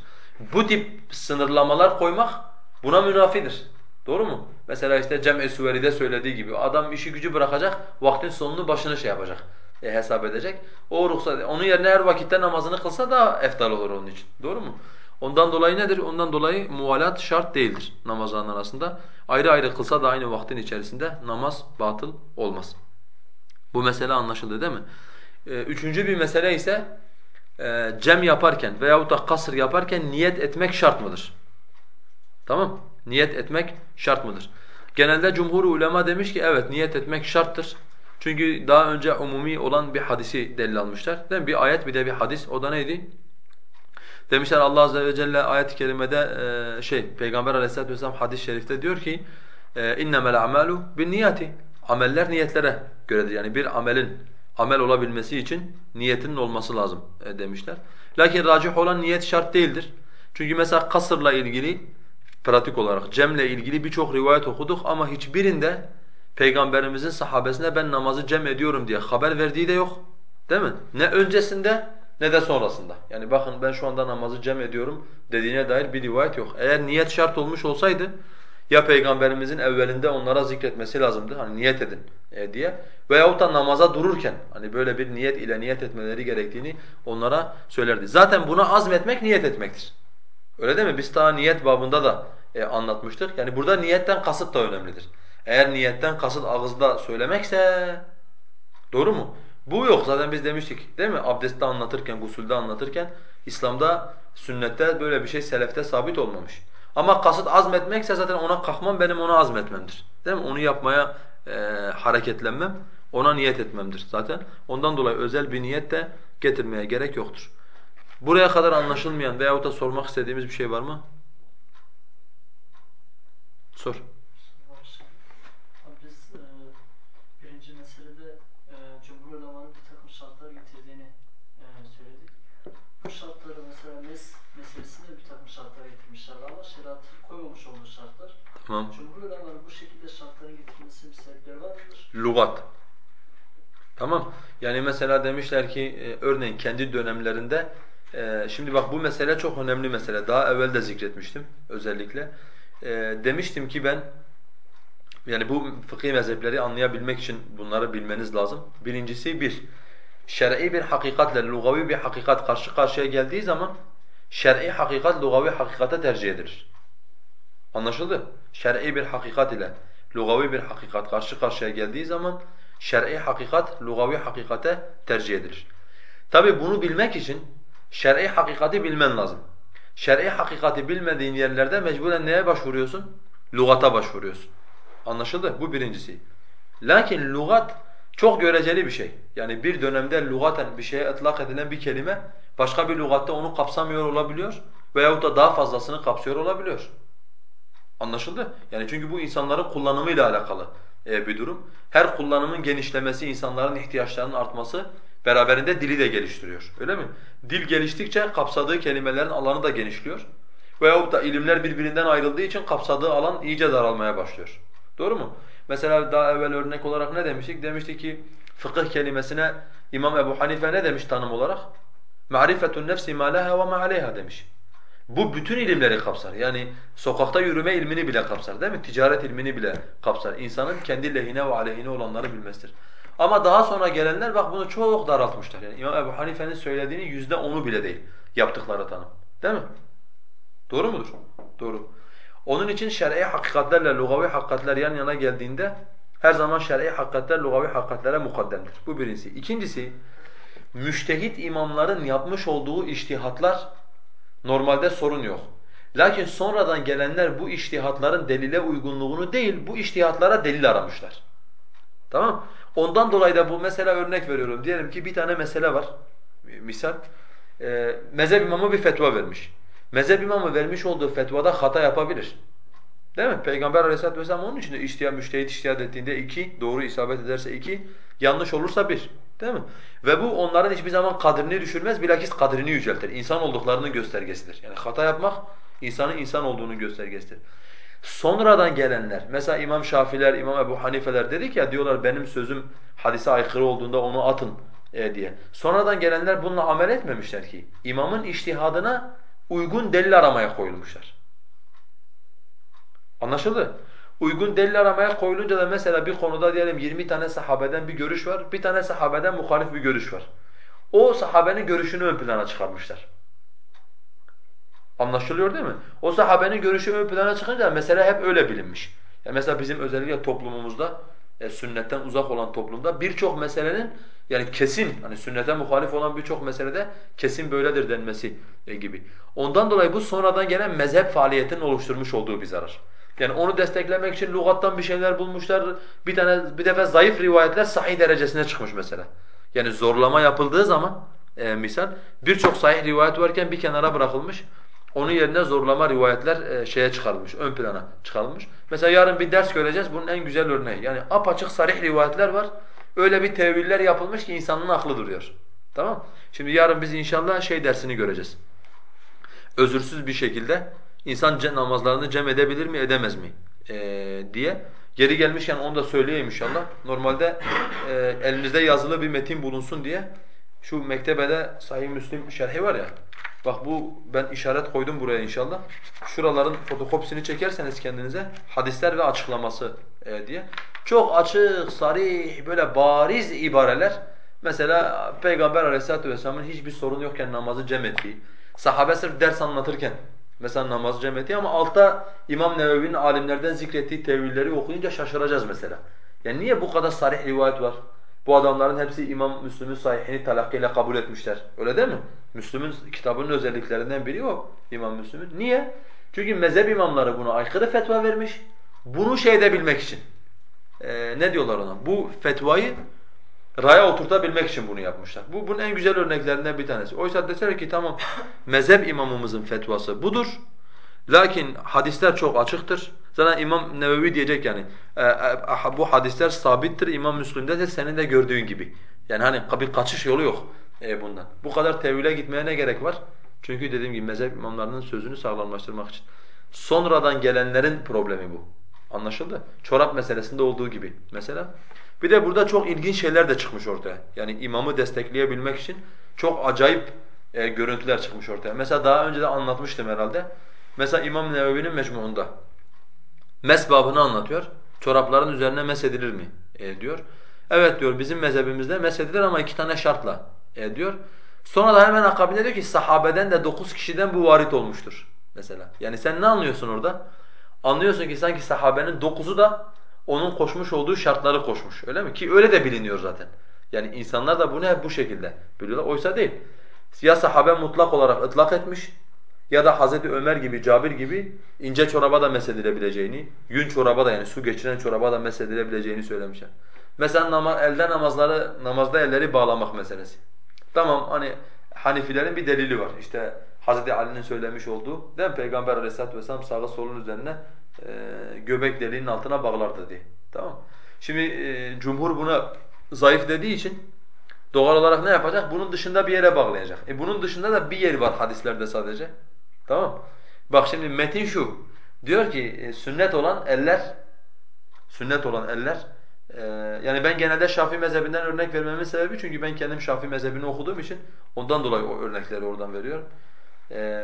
Bu tip sınırlamalar koymak buna münafidir. Doğru mu? Mesela işte Cem Esuveri'de söylediği gibi adam işi gücü bırakacak, vaktin sonunu başını şey yapacak, e, hesap edecek. O ruhsat, onun yerine her vakitte namazını kılsa daha eftal olur onun için. Doğru mu? Ondan dolayı nedir? Ondan dolayı muvalat şart değildir namazların arasında. Ayrı ayrı kılsa da aynı vaktin içerisinde namaz batıl olmaz. Bu mesele anlaşıldı değil mi? Ee, üçüncü bir mesele ise e, cem yaparken veyahut da kasır yaparken niyet etmek şart mıdır? Tamam Niyet etmek şart mıdır? Genelde cumhur ulema demiş ki evet niyet etmek şarttır. Çünkü daha önce umumi olan bir hadisi delil almışlar. Değil mi? Bir ayet bir de bir hadis. O da neydi? Demişler Allah azze ve celle ayet-i kerimede e, şey Peygamber Aleyhisselatü vesselam hadis-i şerifte diyor ki innemel a'malu binniyati. Ameller niyetlere göredir. Yani bir amelin amel olabilmesi için niyetinin olması lazım e, demişler. Lakin racih olan niyet şart değildir. Çünkü mesela kasırla ilgili pratik olarak cemle ilgili birçok rivayet okuduk ama hiçbirinde Peygamberimizin sahabesine ben namazı cem ediyorum diye haber verdiği de yok. Değil mi? Ne öncesinde ne de sonrasında. Yani bakın ben şu anda namazı cem ediyorum dediğine dair bir rivayet yok. Eğer niyet şart olmuş olsaydı ya Peygamberimizin evvelinde onlara zikretmesi lazımdı hani niyet edin e, diye veyahut da namaza dururken hani böyle bir niyet ile niyet etmeleri gerektiğini onlara söylerdi. Zaten buna azmetmek niyet etmektir. Öyle değil mi? Biz daha niyet babında da e, anlatmıştık. Yani burada niyetten kasıt da önemlidir. Eğer niyetten kasıt ağızda söylemekse doğru mu? Bu yok zaten biz demiştik değil mi? Abdestte anlatırken, gusulde anlatırken İslam'da, sünnette böyle bir şey selefte sabit olmamış. Ama kasıt azmetmekse zaten ona kalkmam benim ona azmetmemdir. Değil mi? Onu yapmaya e, hareketlenmem, ona niyet etmemdir zaten. Ondan dolayı özel bir niyet de getirmeye gerek yoktur. Buraya kadar anlaşılmayan veyahut da sormak istediğimiz bir şey var mı? Sor. Biz e, birinci meselede e, Cumhur Ulema'nın bir takım şartlar getirdiğini e, söyledik. Bu şartları mesela mes meselesinde bir takım şartlar getirmişler ama şeriatı koymamış olduğu şartlar. Tamam. Cumhur bu şekilde şartların getirilmesinin sebepleri var mıdır? Lugat. Tamam. Yani mesela demişler ki e, örneğin kendi dönemlerinde ee, şimdi bak bu mesele çok önemli mesele. Daha evvel de zikretmiştim özellikle. Ee, demiştim ki ben yani bu fıkhi mezhepleri anlayabilmek için bunları bilmeniz lazım. Birincisi bir, şer'i bir hakikatle lugavi bir hakikat karşı karşıya geldiği zaman şer'i hakikat lugavi hakikate tercih edilir. Anlaşıldı? Şer'i bir hakikat ile lugavi bir hakikat karşı karşıya geldiği zaman şer'i hakikat lugavi hakikate tercih edilir. Tabi bunu bilmek için şer'i hakikati bilmen lazım. Şer'i hakikati bilmediğin yerlerde mecburen neye başvuruyorsun? Lugata başvuruyorsun. Anlaşıldı? Bu birincisi. Lakin lugat çok göreceli bir şey. Yani bir dönemde lugaten bir şeye ıtlak edilen bir kelime başka bir lugatta onu kapsamıyor olabiliyor veyahut da daha fazlasını kapsıyor olabiliyor. Anlaşıldı? Yani çünkü bu insanların kullanımıyla alakalı e, bir durum. Her kullanımın genişlemesi, insanların ihtiyaçlarının artması beraberinde dili de geliştiriyor. Öyle mi? Dil geliştikçe kapsadığı kelimelerin alanı da genişliyor. Veyahut da ilimler birbirinden ayrıldığı için kapsadığı alan iyice daralmaya başlıyor. Doğru mu? Mesela daha evvel örnek olarak ne demiştik? Demiştik ki fıkıh kelimesine İmam Ebu Hanife ne demiş tanım olarak? Nefsi ma leha ve ma aleyha demiş. Bu bütün ilimleri kapsar. Yani sokakta yürüme ilmini bile kapsar değil mi? Ticaret ilmini bile kapsar. İnsanın kendi lehine ve aleyhine olanları bilmesidir. Ama daha sonra gelenler bak bunu çok daraltmışlar. Yani İmam Ebu Hanife'nin söylediğinin yüzde onu bile değil yaptıkları tanım. Değil mi? Doğru mudur? Doğru. Onun için şer'i hakikatlerle lugavi hakikatler yan yana geldiğinde her zaman şer'i hakikatler lugavi hakikatlere mukaddemdir. Bu birincisi. İkincisi, müştehit imamların yapmış olduğu iştihatlar normalde sorun yok. Lakin sonradan gelenler bu iştihatların delile uygunluğunu değil, bu iştihatlara delil aramışlar. Tamam Ondan dolayı da bu mesela örnek veriyorum. Diyelim ki bir tane mesele var. Misal, e, mezhep imamı bir fetva vermiş. Mezhep imamı vermiş olduğu fetvada hata yapabilir. Değil mi? Peygamber aleyhissalatu vesselam onun için de iştihad, müştehit iştihad ettiğinde iki, doğru isabet ederse iki, yanlış olursa bir. Değil mi? Ve bu onların hiçbir zaman kadrini düşürmez, bilakis kadrini yüceltir. İnsan olduklarının göstergesidir. Yani hata yapmak insanın insan olduğunun göstergesidir. Sonradan gelenler, mesela İmam Şafiler, İmam Ebu Hanifeler dedik ya diyorlar benim sözüm hadise aykırı olduğunda onu atın e, diye. Sonradan gelenler bununla amel etmemişler ki. İmamın iştihadına uygun delil aramaya koyulmuşlar. Anlaşıldı? Uygun delil aramaya koyulunca da mesela bir konuda diyelim 20 tane sahabeden bir görüş var, bir tane sahabeden muhalif bir görüş var. O sahabenin görüşünü ön plana çıkarmışlar. Anlaşılıyor değil mi? O sahabenin görüşü ön plana çıkınca mesela hep öyle bilinmiş. Yani mesela bizim özellikle toplumumuzda, e, sünnetten uzak olan toplumda birçok meselenin yani kesin hani sünnete muhalif olan birçok meselede kesin böyledir denmesi e, gibi. Ondan dolayı bu sonradan gelen mezhep faaliyetinin oluşturmuş olduğu bir zarar. Yani onu desteklemek için lügattan bir şeyler bulmuşlar. Bir tane bir defa zayıf rivayetler sahih derecesine çıkmış mesela. Yani zorlama yapıldığı zaman e, misal birçok sahih rivayet varken bir kenara bırakılmış. Onun yerine zorlama rivayetler e, şeye çıkarılmış, ön plana çıkarılmış. Mesela yarın bir ders göreceğiz. Bunun en güzel örneği. Yani apaçık sarih rivayetler var. Öyle bir teviller yapılmış ki insanın aklı duruyor. Tamam? Şimdi yarın biz inşallah şey dersini göreceğiz. Özürsüz bir şekilde insan namazlarını cem edebilir mi, edemez mi ee, diye. Geri gelmişken onu da söyleyeyim inşallah. Normalde e, elinizde yazılı bir metin bulunsun diye şu mektebede Sahih Müslim şerhi var ya. Bak bu ben işaret koydum buraya inşallah. Şuraların fotokopisini çekerseniz kendinize hadisler ve açıklaması e, diye. Çok açık, sarih, böyle bariz ibareler. Mesela Peygamber Aleyhisselatü vesselamın hiçbir sorun yokken namazı cem ettiği, sahabe sırf ders anlatırken mesela namazı cem ettiği ama altta İmam Nevevi'nin alimlerden zikrettiği tevilleri okuyunca şaşıracağız mesela. Yani niye bu kadar sarih rivayet var? Bu adamların hepsi İmam Müslim'in sahihini talakkiyle kabul etmişler. Öyle değil mi? Müslüm'ün kitabının özelliklerinden biri o İmam Müslüm'ün. Niye? Çünkü mezhep imamları buna aykırı fetva vermiş. Bunu şeyde bilmek için. Ee, ne diyorlar ona? Bu fetvayı raya oturtabilmek için bunu yapmışlar. Bu bunun en güzel örneklerinden bir tanesi. Oysa deseler ki tamam mezhep imamımızın fetvası budur. Lakin hadisler çok açıktır. Zaten İmam Nevevi diyecek yani e, e, bu hadisler sabittir. İmam Müslim'de de senin de gördüğün gibi. Yani hani bir kaçış yolu yok e, bundan. Bu kadar tevhile gitmeye ne gerek var? Çünkü dediğim gibi mezhep imamlarının sözünü sağlamlaştırmak için. Sonradan gelenlerin problemi bu. Anlaşıldı? Çorap meselesinde olduğu gibi mesela. Bir de burada çok ilginç şeyler de çıkmış ortaya. Yani imamı destekleyebilmek için çok acayip e, görüntüler çıkmış ortaya. Mesela daha önce de anlatmıştım herhalde. Mesela İmam Nevevi'nin mecmuunda mes babını anlatıyor. Çorapların üzerine mes edilir mi e, diyor. Evet diyor bizim mezhebimizde mes edilir ama iki tane şartla e, diyor. Sonra da hemen akabinde diyor ki sahabeden de dokuz kişiden bu varit olmuştur mesela. Yani sen ne anlıyorsun orada? Anlıyorsun ki sanki sahabenin dokuzu da onun koşmuş olduğu şartları koşmuş öyle mi? Ki öyle de biliniyor zaten. Yani insanlar da bunu hep bu şekilde biliyorlar. Oysa değil. Ya sahabe mutlak olarak ıtlak etmiş ya da Hazreti Ömer gibi, Cabir gibi ince çoraba da mesedilebileceğini, yün çoraba da yani su geçiren çoraba da mesedilebileceğini söylemişler. Mesela nama, elde namazları, namazda elleri bağlamak meselesi. Tamam hani Hanifilerin bir delili var. İşte Hazreti Ali'nin söylemiş olduğu değil mi? Peygamber Aleyhisselatü vesselam sağı solun üzerine göbek deliğinin altına bağlardı diye. Tamam Şimdi e, cumhur buna zayıf dediği için doğal olarak ne yapacak? Bunun dışında bir yere bağlayacak. E bunun dışında da bir yer var hadislerde sadece. Tamam Bak şimdi metin şu. Diyor ki e, sünnet olan eller sünnet olan eller e, yani ben genelde Şafii mezhebinden örnek vermemin sebebi çünkü ben kendim Şafii mezhebini okuduğum için ondan dolayı o örnekleri oradan veriyorum. E,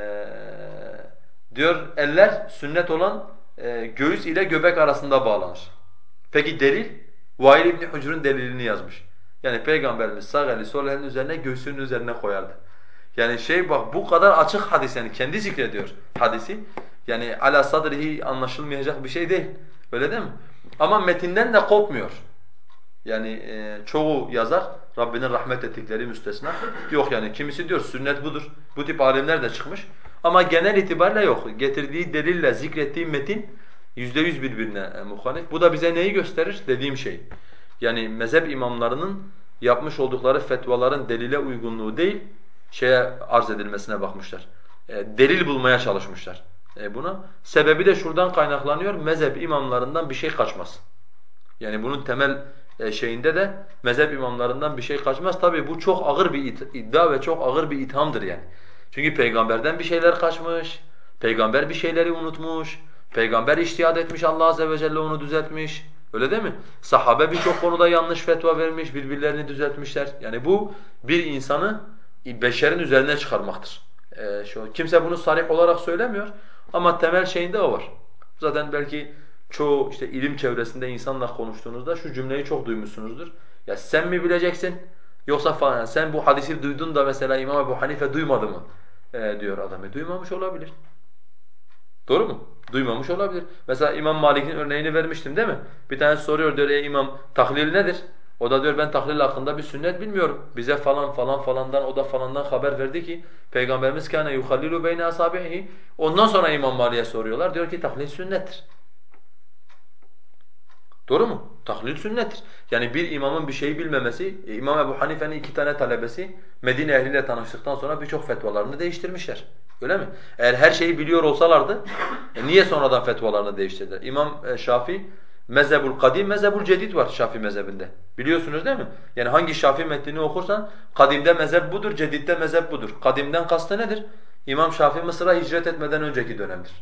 diyor eller sünnet olan e, göğüs ile göbek arasında bağlanır. Peki delil? Vail İbn Hucur'un delilini yazmış. Yani Peygamberimiz sağ eli sol elinin üzerine göğsünün üzerine koyardı. Yani şey bak bu kadar açık hadis yani kendi zikrediyor hadisi. Yani ala sadrihi anlaşılmayacak bir şey değil. Öyle değil mi? Ama metinden de kopmuyor. Yani e, çoğu yazar Rabbinin rahmet ettikleri müstesna. Yok yani kimisi diyor sünnet budur. Bu tip alimler de çıkmış. Ama genel itibariyle yok. Getirdiği delille zikrettiği metin yüzde yüz birbirine e, muhalif. Bu da bize neyi gösterir? Dediğim şey. Yani mezhep imamlarının yapmış oldukları fetvaların delile uygunluğu değil, şeye arz edilmesine bakmışlar. E, delil bulmaya çalışmışlar e, buna. Sebebi de şuradan kaynaklanıyor. Mezhep imamlarından bir şey kaçmaz. Yani bunun temel e, şeyinde de mezhep imamlarından bir şey kaçmaz. Tabii bu çok ağır bir iddia ve çok ağır bir ithamdır yani. Çünkü peygamberden bir şeyler kaçmış, peygamber bir şeyleri unutmuş, peygamber iştihad etmiş, Allah azze ve celle onu düzeltmiş. Öyle değil mi? Sahabe birçok konuda yanlış fetva vermiş, birbirlerini düzeltmişler. Yani bu bir insanı beşerin üzerine çıkarmaktır. Ee, şu, kimse bunu sarih olarak söylemiyor ama temel şeyinde o var. Zaten belki çoğu işte ilim çevresinde insanla konuştuğunuzda şu cümleyi çok duymuşsunuzdur. Ya sen mi bileceksin yoksa falan sen bu hadisi duydun da mesela İmam Ebu Hanife duymadı mı ee, diyor adam. E, duymamış olabilir. Doğru mu? Duymamış olabilir. Mesela İmam Malik'in örneğini vermiştim değil mi? Bir tane soruyor diyor ey imam tahlil nedir? O da diyor ben tahlil hakkında bir sünnet bilmiyorum. Bize falan falan falandan o da falandan haber verdi ki Peygamberimiz kana yuhallilu beyne asabihi. Ondan sonra İmam Malik'e soruyorlar. Diyor ki tahlil sünnettir. Doğru mu? Tahlil sünnettir. Yani bir imamın bir şeyi bilmemesi, e, İmam Ebu Hanife'nin iki tane talebesi Medine ehliyle tanıştıktan sonra birçok fetvalarını değiştirmişler. Öyle mi? Eğer her şeyi biliyor olsalardı e niye sonradan fetvalarını değiştirdiler? İmam e, Şafii mezhebul kadim, mezhebul cedid var Şafii mezhebinde. Biliyorsunuz değil mi? Yani hangi Şafii metnini okursan kadimde mezhep budur, cedidde mezhep budur. Kadimden kastı nedir? İmam Şafii Mısır'a hicret etmeden önceki dönemdir.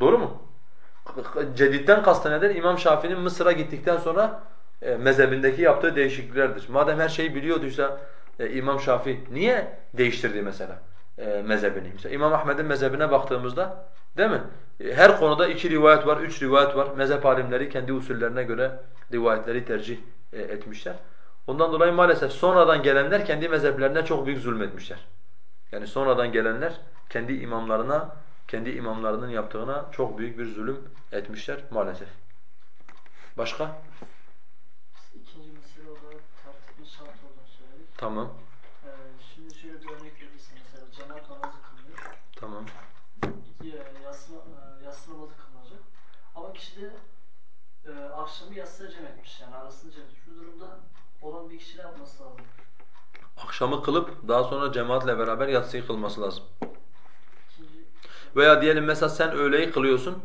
Doğru mu? Cedidden kastı nedir? İmam Şafii'nin Mısır'a gittikten sonra e, mezhebindeki yaptığı değişikliklerdir. Madem her şeyi biliyorduysa e, İmam Şafii niye değiştirdi mesela e, mezhebini? Mesela İmam Ahmed'in mezhebine baktığımızda değil mi? E, her konuda iki rivayet var, üç rivayet var. Mezhep alimleri kendi usullerine göre rivayetleri tercih e, etmişler. Ondan dolayı maalesef sonradan gelenler kendi mezheplerine çok büyük zulmetmişler. Yani sonradan gelenler kendi imamlarına, kendi imamlarının yaptığına çok büyük bir zulüm etmişler maalesef. Başka? İkinci mesele olarak tertibin şart olduğunu söyledik. Tamam. Ee, şimdi şöyle bir örnek verirsen mesela cemaat namazı kılınıyor. Tamam. Yatsı, e, yatsı namazı kılınacak. Ama kişi de e, akşamı yatsıya cem etmiş yani arasını cem etmiş. Bu durumda olan bir kişi ne yapması lazım? Akşamı kılıp daha sonra cemaatle beraber yatsıyı kılması lazım. Veya diyelim mesela sen öğleyi kılıyorsun,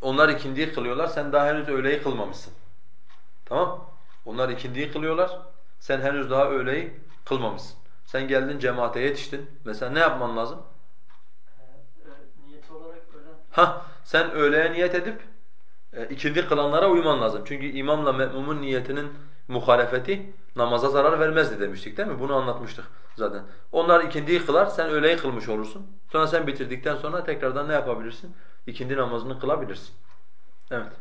onlar ikindiyi kılıyorlar, sen daha henüz öğleyi kılmamışsın. Tamam? Onlar ikindiyi kılıyorlar, sen henüz daha öğleyi kılmamışsın. Sen geldin cemaate yetiştin. Mesela ne yapman lazım? niyeti olarak ölen Ha, sen öğleye niyet edip e, ikindi kılanlara uyman lazım. Çünkü imamla me'mumun niyetinin muhalefeti namaza zarar vermezdi demiştik değil mi? Bunu anlatmıştık zaten. Onlar ikindiyi kılar, sen öğleyi kılmış olursun. Sonra sen bitirdikten sonra tekrardan ne yapabilirsin? İkindi namazını kılabilirsin. Evet.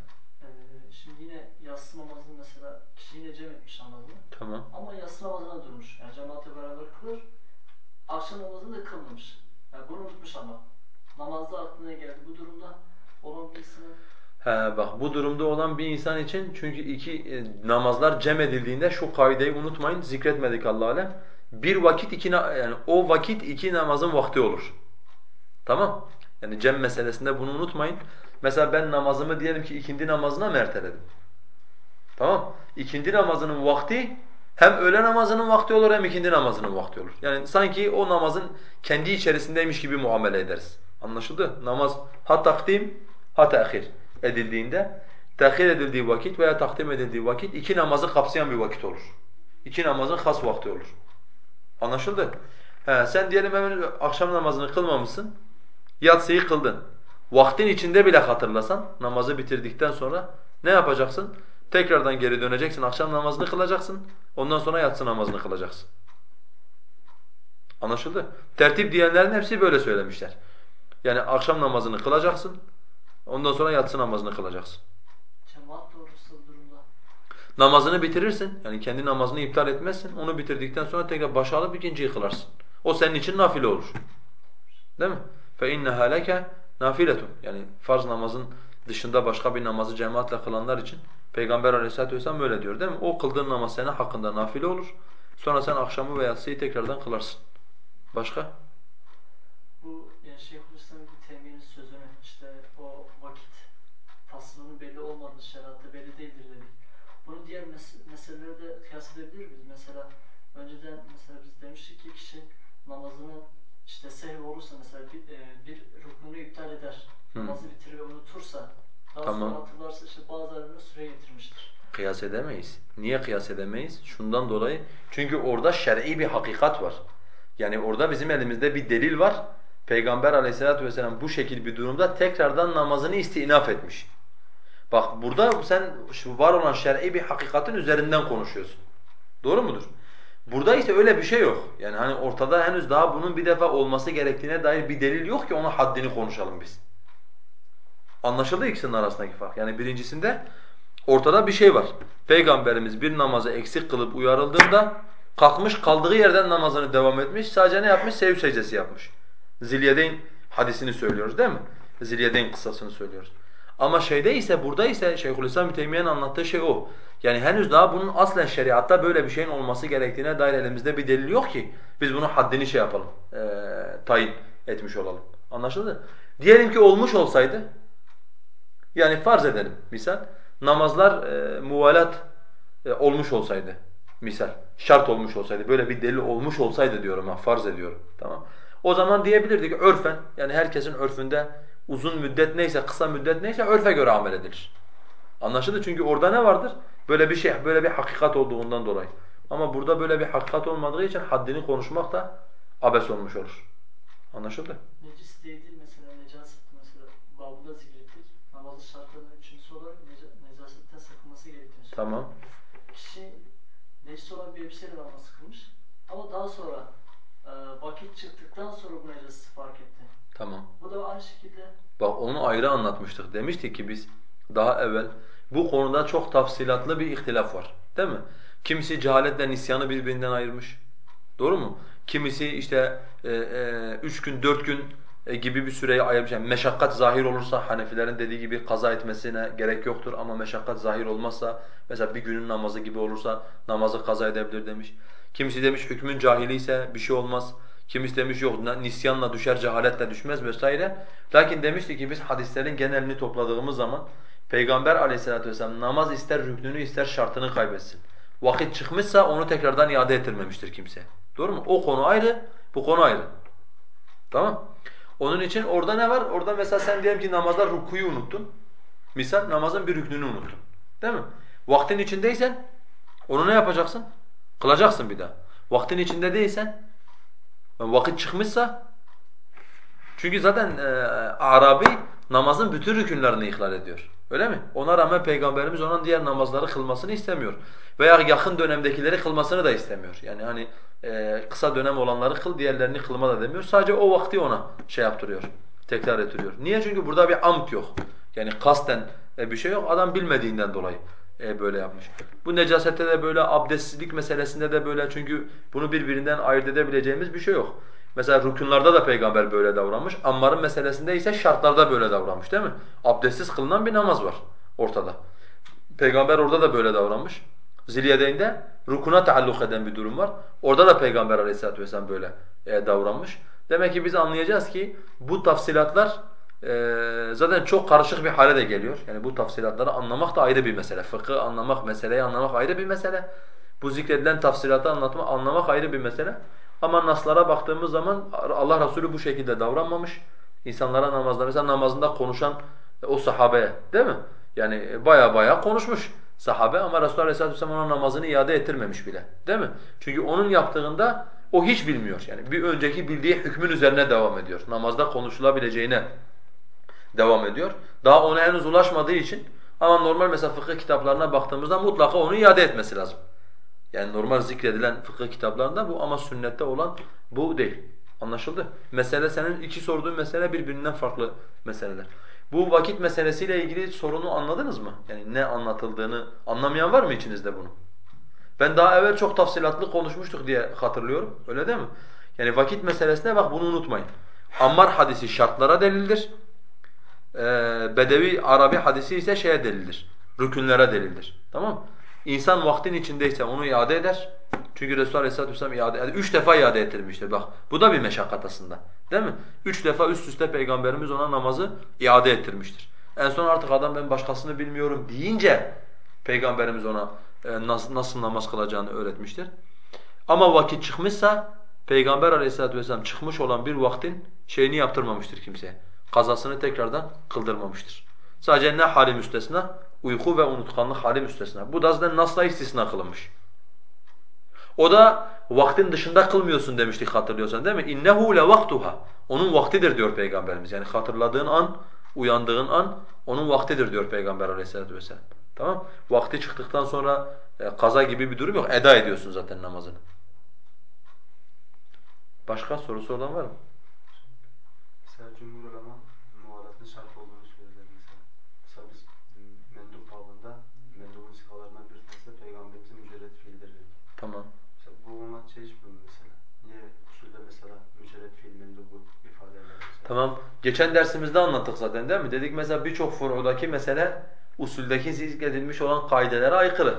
e, şimdi yine yatsı namazını mesela kişi yine cem etmiş namazını. Tamam. Ama yatsı namazına durmuş. Yani cemaatle beraber kılır. Akşam namazını da kılmamış. Yani bunu unutmuş ama. Namazda aklına geldi. Bu durumda olan birisinin He bak bu durumda olan bir insan için çünkü iki e, namazlar cem edildiğinde şu kaideyi unutmayın zikretmedik Allah alem. Bir vakit iki yani o vakit iki namazın vakti olur. Tamam? Yani cem meselesinde bunu unutmayın. Mesela ben namazımı diyelim ki ikindi namazına mı erteledim? Tamam? İkindi namazının vakti hem öğle namazının vakti olur hem ikindi namazının vakti olur. Yani sanki o namazın kendi içerisindeymiş gibi muamele ederiz. Anlaşıldı? Namaz ha takdim ha tehir. edildiğinde tehir edildiği vakit veya takdim edildiği vakit iki namazı kapsayan bir vakit olur. İki namazın has vakti olur. Anlaşıldı? He, sen diyelim hemen akşam namazını kılmamışsın, yatsıyı kıldın. Vaktin içinde bile hatırlasan namazı bitirdikten sonra ne yapacaksın? Tekrardan geri döneceksin, akşam namazını kılacaksın. Ondan sonra yatsı namazını kılacaksın. Anlaşıldı? Tertip diyenlerin hepsi böyle söylemişler. Yani akşam namazını kılacaksın, ondan sonra yatsı namazını kılacaksın. Cemaat doğrusu durumda. Namazını bitirirsin, yani kendi namazını iptal etmezsin. Onu bitirdikten sonra tekrar başa alıp ikinciyi kılarsın. O senin için nafile olur. Değil mi? فَاِنَّهَا لَكَ نَافِلَةٌ Yani farz namazın dışında başka bir namazı cemaatle kılanlar için Peygamber aleyhissalatu vesselam böyle diyor değil mi? O kıldığın namaz senin hakkında nafile olur. Sonra sen akşamı veya yatsıyı tekrardan kılarsın. Başka? Bu yani Şeyhülislam de kıyas edebilir miyiz? Mesela önceden mesela biz demiştik ki kişi namazını işte sehv olursa mesela bir, e, bir ruknunu iptal eder. Hı. Namazı bitirir ve unutursa daha Tamam. sonra hatırlarsa işte bazılarına süre getirmiştir. Kıyas edemeyiz. Niye kıyas edemeyiz? Şundan dolayı. Çünkü orada şer'i bir hakikat var. Yani orada bizim elimizde bir delil var. Peygamber aleyhissalatu vesselam bu şekil bir durumda tekrardan namazını istinaf etmiş. Bak burada sen var olan şer'i bir hakikatin üzerinden konuşuyorsun. Doğru mudur? Burada ise öyle bir şey yok. Yani hani ortada henüz daha bunun bir defa olması gerektiğine dair bir delil yok ki onun haddini konuşalım biz. Anlaşıldı ikisinin arasındaki fark. Yani birincisinde ortada bir şey var. Peygamberimiz bir namazı eksik kılıp uyarıldığında kalkmış kaldığı yerden namazını devam etmiş. Sadece ne yapmış? Sev secdesi yapmış. Zilyedeyn hadisini söylüyoruz değil mi? Zilyedeyn kıssasını söylüyoruz. Ama şeyde ise burada ise Şeyhülislam İbn Teymiyye'nin anlattığı şey o. Yani henüz daha bunun aslen şeriatta böyle bir şeyin olması gerektiğine dair elimizde bir delil yok ki biz bunun haddini şey yapalım, e, tayin etmiş olalım. Anlaşıldı? Diyelim ki olmuş olsaydı, yani farz edelim misal, namazlar e, muvalat e, olmuş olsaydı misal, şart olmuş olsaydı, böyle bir delil olmuş olsaydı diyorum ha, farz ediyorum. Tamam. O zaman diyebilirdik örfen, yani herkesin örfünde uzun müddet neyse, kısa müddet neyse örfe göre amel edilir. Anlaşıldı? Çünkü orada ne vardır? Böyle bir şey, böyle bir hakikat olduğundan dolayı. Ama burada böyle bir hakikat olmadığı için haddini konuşmak da abes olmuş olur. Anlaşıldı? Necis değildir mesela necaset mesela babında zikrettik. Namazın şartlarından üçüncüsü olarak necasetten sakınması gerektiğini söylüyor. Tamam. Kişi necis olan bir elbiseyle namaz kılmış. Ama daha sonra e, vakit çıktıktan sonra bu necaseti fark etti. Tamam. Bu da aynı şekilde Bak onu ayrı anlatmıştık. Demiştik ki biz daha evvel bu konuda çok tafsilatlı bir ihtilaf var. Değil mi? Kimisi cehaletle nisyanı birbirinden ayırmış. Doğru mu? Kimisi işte e, e, üç gün, dört gün e, gibi bir süreyi ayırmış. Yani meşakkat zahir olursa Hanefilerin dediği gibi kaza etmesine gerek yoktur ama meşakkat zahir olmazsa mesela bir günün namazı gibi olursa namazı kaza edebilir demiş. Kimisi demiş hükmün cahili ise bir şey olmaz. Kimisi demiş yok nisyanla düşer, cehaletle düşmez vesaire. Lakin demişti ki biz hadislerin genelini topladığımız zaman Peygamber aleyhissalatu vesselam namaz ister rüknünü ister şartını kaybetsin. Vakit çıkmışsa onu tekrardan iade ettirmemiştir kimse. Doğru mu? O konu ayrı, bu konu ayrı. Tamam? Onun için orada ne var? Orada mesela sen diyelim ki namazda rukuyu unuttun. Misal namazın bir rüknünü unuttun. Değil mi? Vaktin içindeysen onu ne yapacaksın? Kılacaksın bir daha. Vaktin içinde değilsen vakit çıkmışsa çünkü zaten e, Arabi namazın bütün rükünlerini ihlal ediyor. Öyle mi? Ona rağmen Peygamberimiz onun diğer namazları kılmasını istemiyor. Veya yakın dönemdekileri kılmasını da istemiyor. Yani hani e, kısa dönem olanları kıl, diğerlerini kılma da demiyor. Sadece o vakti ona şey yaptırıyor, tekrar ettiriyor. Niye? Çünkü burada bir amt yok. Yani kasten e, bir şey yok. Adam bilmediğinden dolayı e, böyle yapmış. Bu necasette de böyle, abdestsizlik meselesinde de böyle. Çünkü bunu birbirinden ayırt edebileceğimiz bir şey yok. Mesela rükunlarda da peygamber böyle davranmış. Ammar'ın meselesinde ise şartlarda böyle davranmış değil mi? Abdestsiz kılınan bir namaz var ortada. Peygamber orada da böyle davranmış. Zilyedeyn'de rukuna taalluk eden bir durum var. Orada da Peygamber aleyhissalatu vesselam böyle e, davranmış. Demek ki biz anlayacağız ki bu tafsilatlar e, zaten çok karışık bir hale de geliyor. Yani bu tafsilatları anlamak da ayrı bir mesele. Fıkı anlamak, meseleyi anlamak ayrı bir mesele. Bu zikredilen tafsilatı anlatma, anlamak ayrı bir mesele. Ama naslara baktığımız zaman Allah Resulü bu şekilde davranmamış. İnsanlara namazda mesela namazında konuşan o sahabeye değil mi? Yani baya baya konuşmuş sahabe ama Resulullah Aleyhisselatü Vesselam ona namazını iade ettirmemiş bile. Değil mi? Çünkü onun yaptığında o hiç bilmiyor. Yani bir önceki bildiği hükmün üzerine devam ediyor. Namazda konuşulabileceğine devam ediyor. Daha ona henüz ulaşmadığı için ama normal mesela fıkıh kitaplarına baktığımızda mutlaka onu iade etmesi lazım. Yani normal zikredilen fıkıh kitaplarında bu ama sünnette olan bu değil. Anlaşıldı? Mesele senin iki sorduğun mesele birbirinden farklı meseleler. Bu vakit meselesiyle ilgili sorunu anladınız mı? Yani ne anlatıldığını anlamayan var mı içinizde bunu? Ben daha evvel çok tafsilatlı konuşmuştuk diye hatırlıyorum. Öyle değil mi? Yani vakit meselesine bak bunu unutmayın. Ammar hadisi şartlara delildir. Ee, Bedevi Arabi hadisi ise şeye delildir. Rükünlere delildir. Tamam İnsan vaktin içindeyse onu iade eder. Çünkü Resulullah Aleyhisselatü Vesselam iade, yani üç defa iade ettirmiştir. Bak bu da bir meşakkat aslında. Değil mi? Üç defa üst üste Peygamberimiz ona namazı iade ettirmiştir. En son artık adam ben başkasını bilmiyorum deyince Peygamberimiz ona e, nasıl, nasıl namaz kılacağını öğretmiştir. Ama vakit çıkmışsa Peygamber Aleyhisselatü vesselam çıkmış olan bir vaktin şeyini yaptırmamıştır kimseye. Kazasını tekrardan kıldırmamıştır. Sadece ne hali müstesna? Uyku ve unutkanlık hali müstesna. Bu da zaten nasla istisna kılınmış. O da vaktin dışında kılmıyorsun demiştik hatırlıyorsan değil mi? İnnehu le vaktuha. Onun vaktidir diyor Peygamberimiz. Yani hatırladığın an, uyandığın an onun vaktidir diyor Peygamber Aleyhisselatü vesselam. Tamam? Vakti çıktıktan sonra e, kaza gibi bir durum yok. Eda ediyorsun zaten namazını. Başka sorusu olan var mı? Mesela ulema muhalefetin şart olduğunu söylediler mesela. Mesela biz mendup babında mendubun sıfalarından bir tanesi de peygamberimizin mücerred fiildir dedik. Tamam. Mesela bu ona çelişmiyor mu mesela? Niye usulde mesela mücerred fiil mendubu ifade eder mesela? Tamam. Geçen dersimizde anlattık zaten değil mi? Dedik mesela birçok furudaki mesele usuldeki zikredilmiş olan kaidelere aykırı.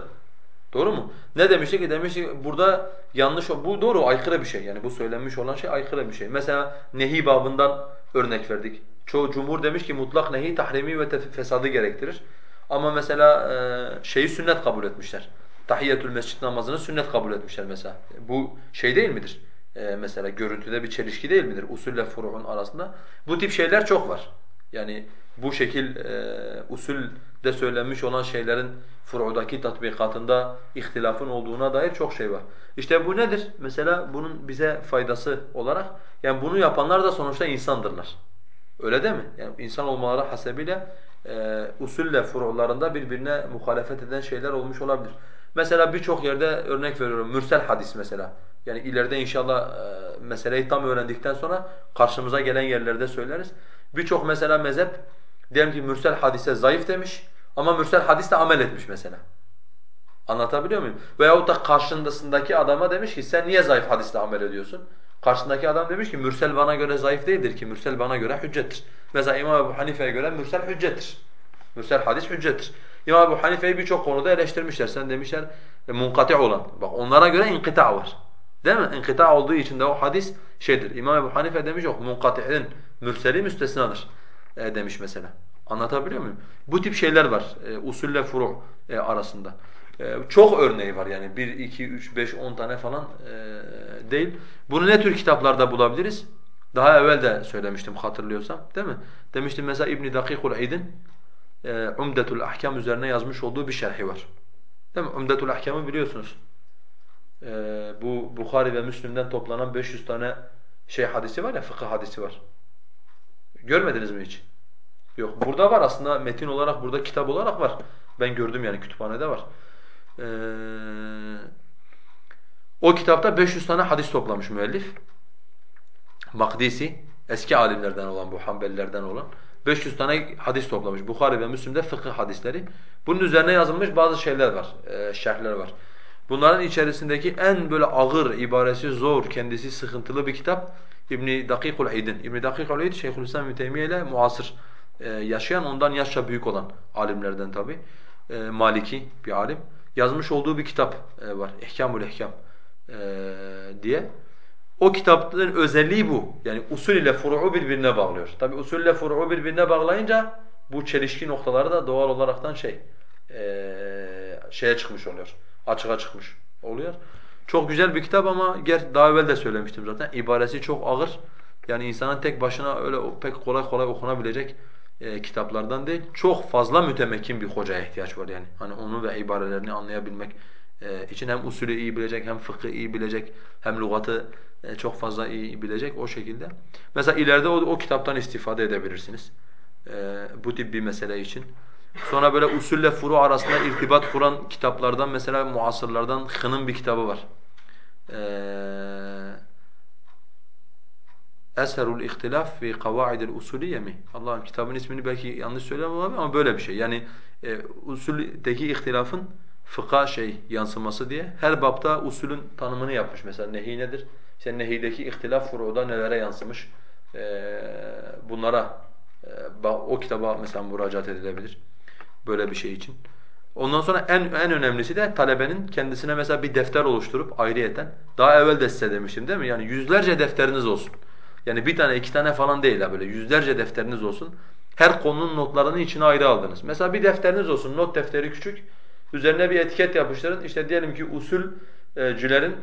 Doğru mu? Ne demiştik ki? Demiştik burada yanlış, bu doğru aykırı bir şey. Yani bu söylenmiş olan şey aykırı bir şey. Mesela nehi babından örnek verdik. Çoğu cumhur demiş ki mutlak nehi tahrimi ve fesadı gerektirir. Ama mesela e, şeyi sünnet kabul etmişler. Tahiyyetül mescid namazını sünnet kabul etmişler mesela. Bu şey değil midir? E, mesela görüntüde bir çelişki değil midir? Usulle furu'un arasında. Bu tip şeyler çok var. Yani bu şekil e, usulde söylenmiş olan şeylerin furu'daki tatbikatında ihtilafın olduğuna dair çok şey var. İşte bu nedir? Mesela bunun bize faydası olarak yani bunu yapanlar da sonuçta insandırlar. Öyle değil mi? Yani insan olmaları hasebiyle e, usulle furu'larında birbirine muhalefet eden şeyler olmuş olabilir. Mesela birçok yerde örnek veriyorum mürsel hadis mesela. Yani ileride inşallah e, meseleyi tam öğrendikten sonra karşımıza gelen yerlerde söyleriz. Birçok mesela mezhep diyelim ki mürsel hadise zayıf demiş ama mürsel hadisle amel etmiş mesela. Anlatabiliyor muyum? Veyahut da karşındasındaki adama demiş ki sen niye zayıf hadisle amel ediyorsun? Karşındaki adam demiş ki mürsel bana göre zayıf değildir ki mürsel bana göre hüccettir. Mesela İmam Ebu Hanife'ye göre mürsel hüccettir. Mürsel hadis hüccettir. İmam Ebu Hanife'yi birçok konuda eleştirmişler. Sen demişler e, munkati olan. Bak onlara göre inkita var. Değil mi? İnkita olduğu için de o hadis şeydir. İmam Ebu Hanife demiş yok munkati'nin mürseli müstesnadır e, demiş mesela. Anlatabiliyor muyum? Bu tip şeyler var e, usulle furu e, arasında. E, çok örneği var yani 1, 2, 3, 5, 10 tane falan e, değil. Bunu ne tür kitaplarda bulabiliriz? Daha evvel de söylemiştim hatırlıyorsam değil mi? Demiştim mesela İbn Dakikul Ayd'in e, Umdetul Ahkam üzerine yazmış olduğu bir şerhi var. Değil mi? Umdetul Ahkam'ı biliyorsunuz. E, bu Bukhari ve Müslim'den toplanan 500 tane şey hadisi var ya fıkıh hadisi var. Görmediniz mi hiç? Yok. Burada var aslında metin olarak burada kitap olarak var. Ben gördüm yani kütüphanede var. Ee, o kitapta 500 tane hadis toplamış müellif. Makdisi eski alimlerden olan bu Hanbelilerden olan 500 tane hadis toplamış. Bukhari ve Müslim'de fıkıh hadisleri. Bunun üzerine yazılmış bazı şeyler var, e, şerhler var. Bunların içerisindeki en böyle ağır, ibaresi zor, kendisi sıkıntılı bir kitap İbn Dakikul Ayd'in. İbn Dakikul Ayd Şeyhülislam İbn Teymiyye ile muasır e, yaşayan, ondan yaşça büyük olan alimlerden tabi. E, Maliki bir alim. Yazmış olduğu bir kitap e, var. İhkamul İhkam e, diye. O kitapların özelliği bu. Yani usul ile furu'u birbirine bağlıyor. Tabi usul ile furu'u birbirine bağlayınca bu çelişki noktaları da doğal olaraktan şey e, şeye çıkmış oluyor. Açığa çıkmış oluyor. Çok güzel bir kitap ama ger daha evvel de söylemiştim zaten. İbaresi çok ağır. Yani insanın tek başına öyle pek kolay kolay okunabilecek e, kitaplardan değil. Çok fazla mütemekkin bir hocaya ihtiyaç var yani. Hani onu ve ibarelerini anlayabilmek e, için hem usulü iyi bilecek, hem fıkhı iyi bilecek, hem lügatı e, çok fazla iyi bilecek o şekilde. Mesela ileride o, o kitaptan istifade edebilirsiniz. E, bu tip bir mesele için. Sonra böyle usulle furu arasında irtibat kuran kitaplardan mesela muasırlardan Hın'ın bir kitabı var. Eee Eserul İhtilaf fi Kavaidil Usuliye mi? Allah'ım kitabın ismini belki yanlış abi ama böyle bir şey. Yani e, usuldeki ihtilafın fıkha şey yansıması diye her bapta usulün tanımını yapmış. Mesela nehi nedir? İşte nehideki ihtilaf furuda nelere yansımış? E, bunlara e, o kitaba mesela müracaat edilebilir böyle bir şey için. Ondan sonra en en önemlisi de talebenin kendisine mesela bir defter oluşturup ayrıyeten daha evvel de size demiştim değil mi? Yani yüzlerce defteriniz olsun. Yani bir tane iki tane falan değil ha böyle yüzlerce defteriniz olsun. Her konunun notlarını içine ayrı aldınız. Mesela bir defteriniz olsun, not defteri küçük. Üzerine bir etiket yapıştırın. İşte diyelim ki usulcülerin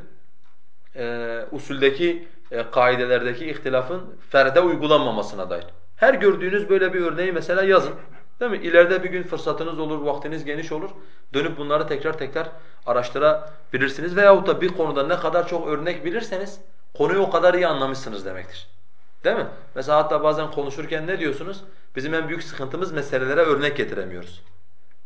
e, usuldeki e, kaidelerdeki ihtilafın ferde uygulanmamasına dair. Her gördüğünüz böyle bir örneği mesela yazın. Değil mi? İleride bir gün fırsatınız olur, vaktiniz geniş olur. Dönüp bunları tekrar tekrar araştırabilirsiniz. Veyahut da bir konuda ne kadar çok örnek bilirseniz konuyu o kadar iyi anlamışsınız demektir. Değil mi? Mesela hatta bazen konuşurken ne diyorsunuz? Bizim en büyük sıkıntımız meselelere örnek getiremiyoruz.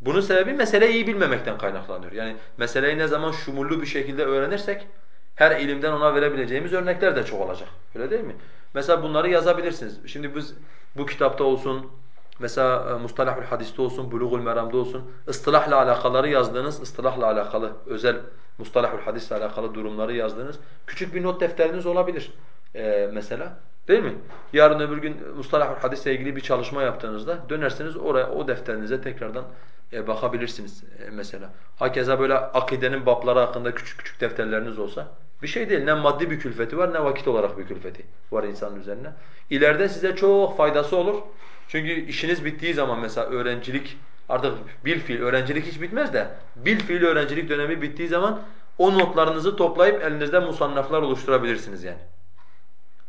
Bunun sebebi meseleyi iyi bilmemekten kaynaklanıyor. Yani meseleyi ne zaman şumullu bir şekilde öğrenirsek her ilimden ona verebileceğimiz örnekler de çok olacak. Öyle değil mi? Mesela bunları yazabilirsiniz. Şimdi biz bu kitapta olsun, mesela e, Mustalahul Hadis'te olsun, Bulugul Meram'da olsun, ıstılahla alakaları yazdığınız, ıstılahla alakalı, özel Mustalahul Hadis'le alakalı durumları yazdığınız küçük bir not defteriniz olabilir ee, mesela. Değil mi? Yarın öbür gün Mustalahul Hadis'le ilgili bir çalışma yaptığınızda dönersiniz oraya o defterinize tekrardan e, bakabilirsiniz e, mesela. Hakeza böyle akidenin babları hakkında küçük küçük defterleriniz olsa bir şey değil. Ne maddi bir külfeti var ne vakit olarak bir külfeti var insanın üzerine. İleride size çok faydası olur. Çünkü işiniz bittiği zaman mesela öğrencilik artık bil fiil öğrencilik hiç bitmez de bil fiil öğrencilik dönemi bittiği zaman o notlarınızı toplayıp elinizde musannaflar oluşturabilirsiniz yani.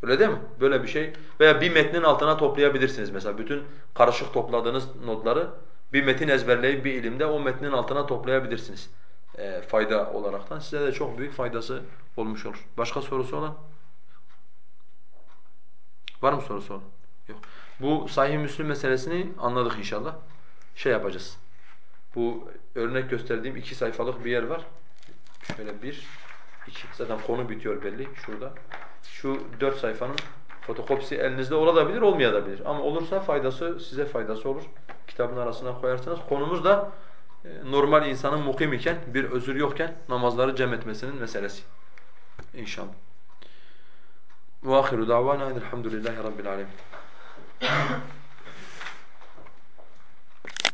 Öyle değil mi? Böyle bir şey. Veya bir metnin altına toplayabilirsiniz mesela. Bütün karışık topladığınız notları bir metin ezberleyip bir ilimde o metnin altına toplayabilirsiniz. E, fayda olaraktan. Size de çok büyük faydası olmuş olur. Başka sorusu olan? Var mı sorusu olan? Yok. Bu sahih Müslim meselesini anladık inşallah. Şey yapacağız. Bu örnek gösterdiğim iki sayfalık bir yer var. Şöyle bir, iki. Zaten konu bitiyor belli şurada. Şu dört sayfanın fotokopisi elinizde olabilir, olmayabilir. Ama olursa faydası, size faydası olur. Kitabın arasına koyarsanız. Konumuz da e, normal insanın mukim iken, bir özür yokken namazları cem etmesinin meselesi. İnşallah. وآخر دعوانا أن الحمد لله رب العالمين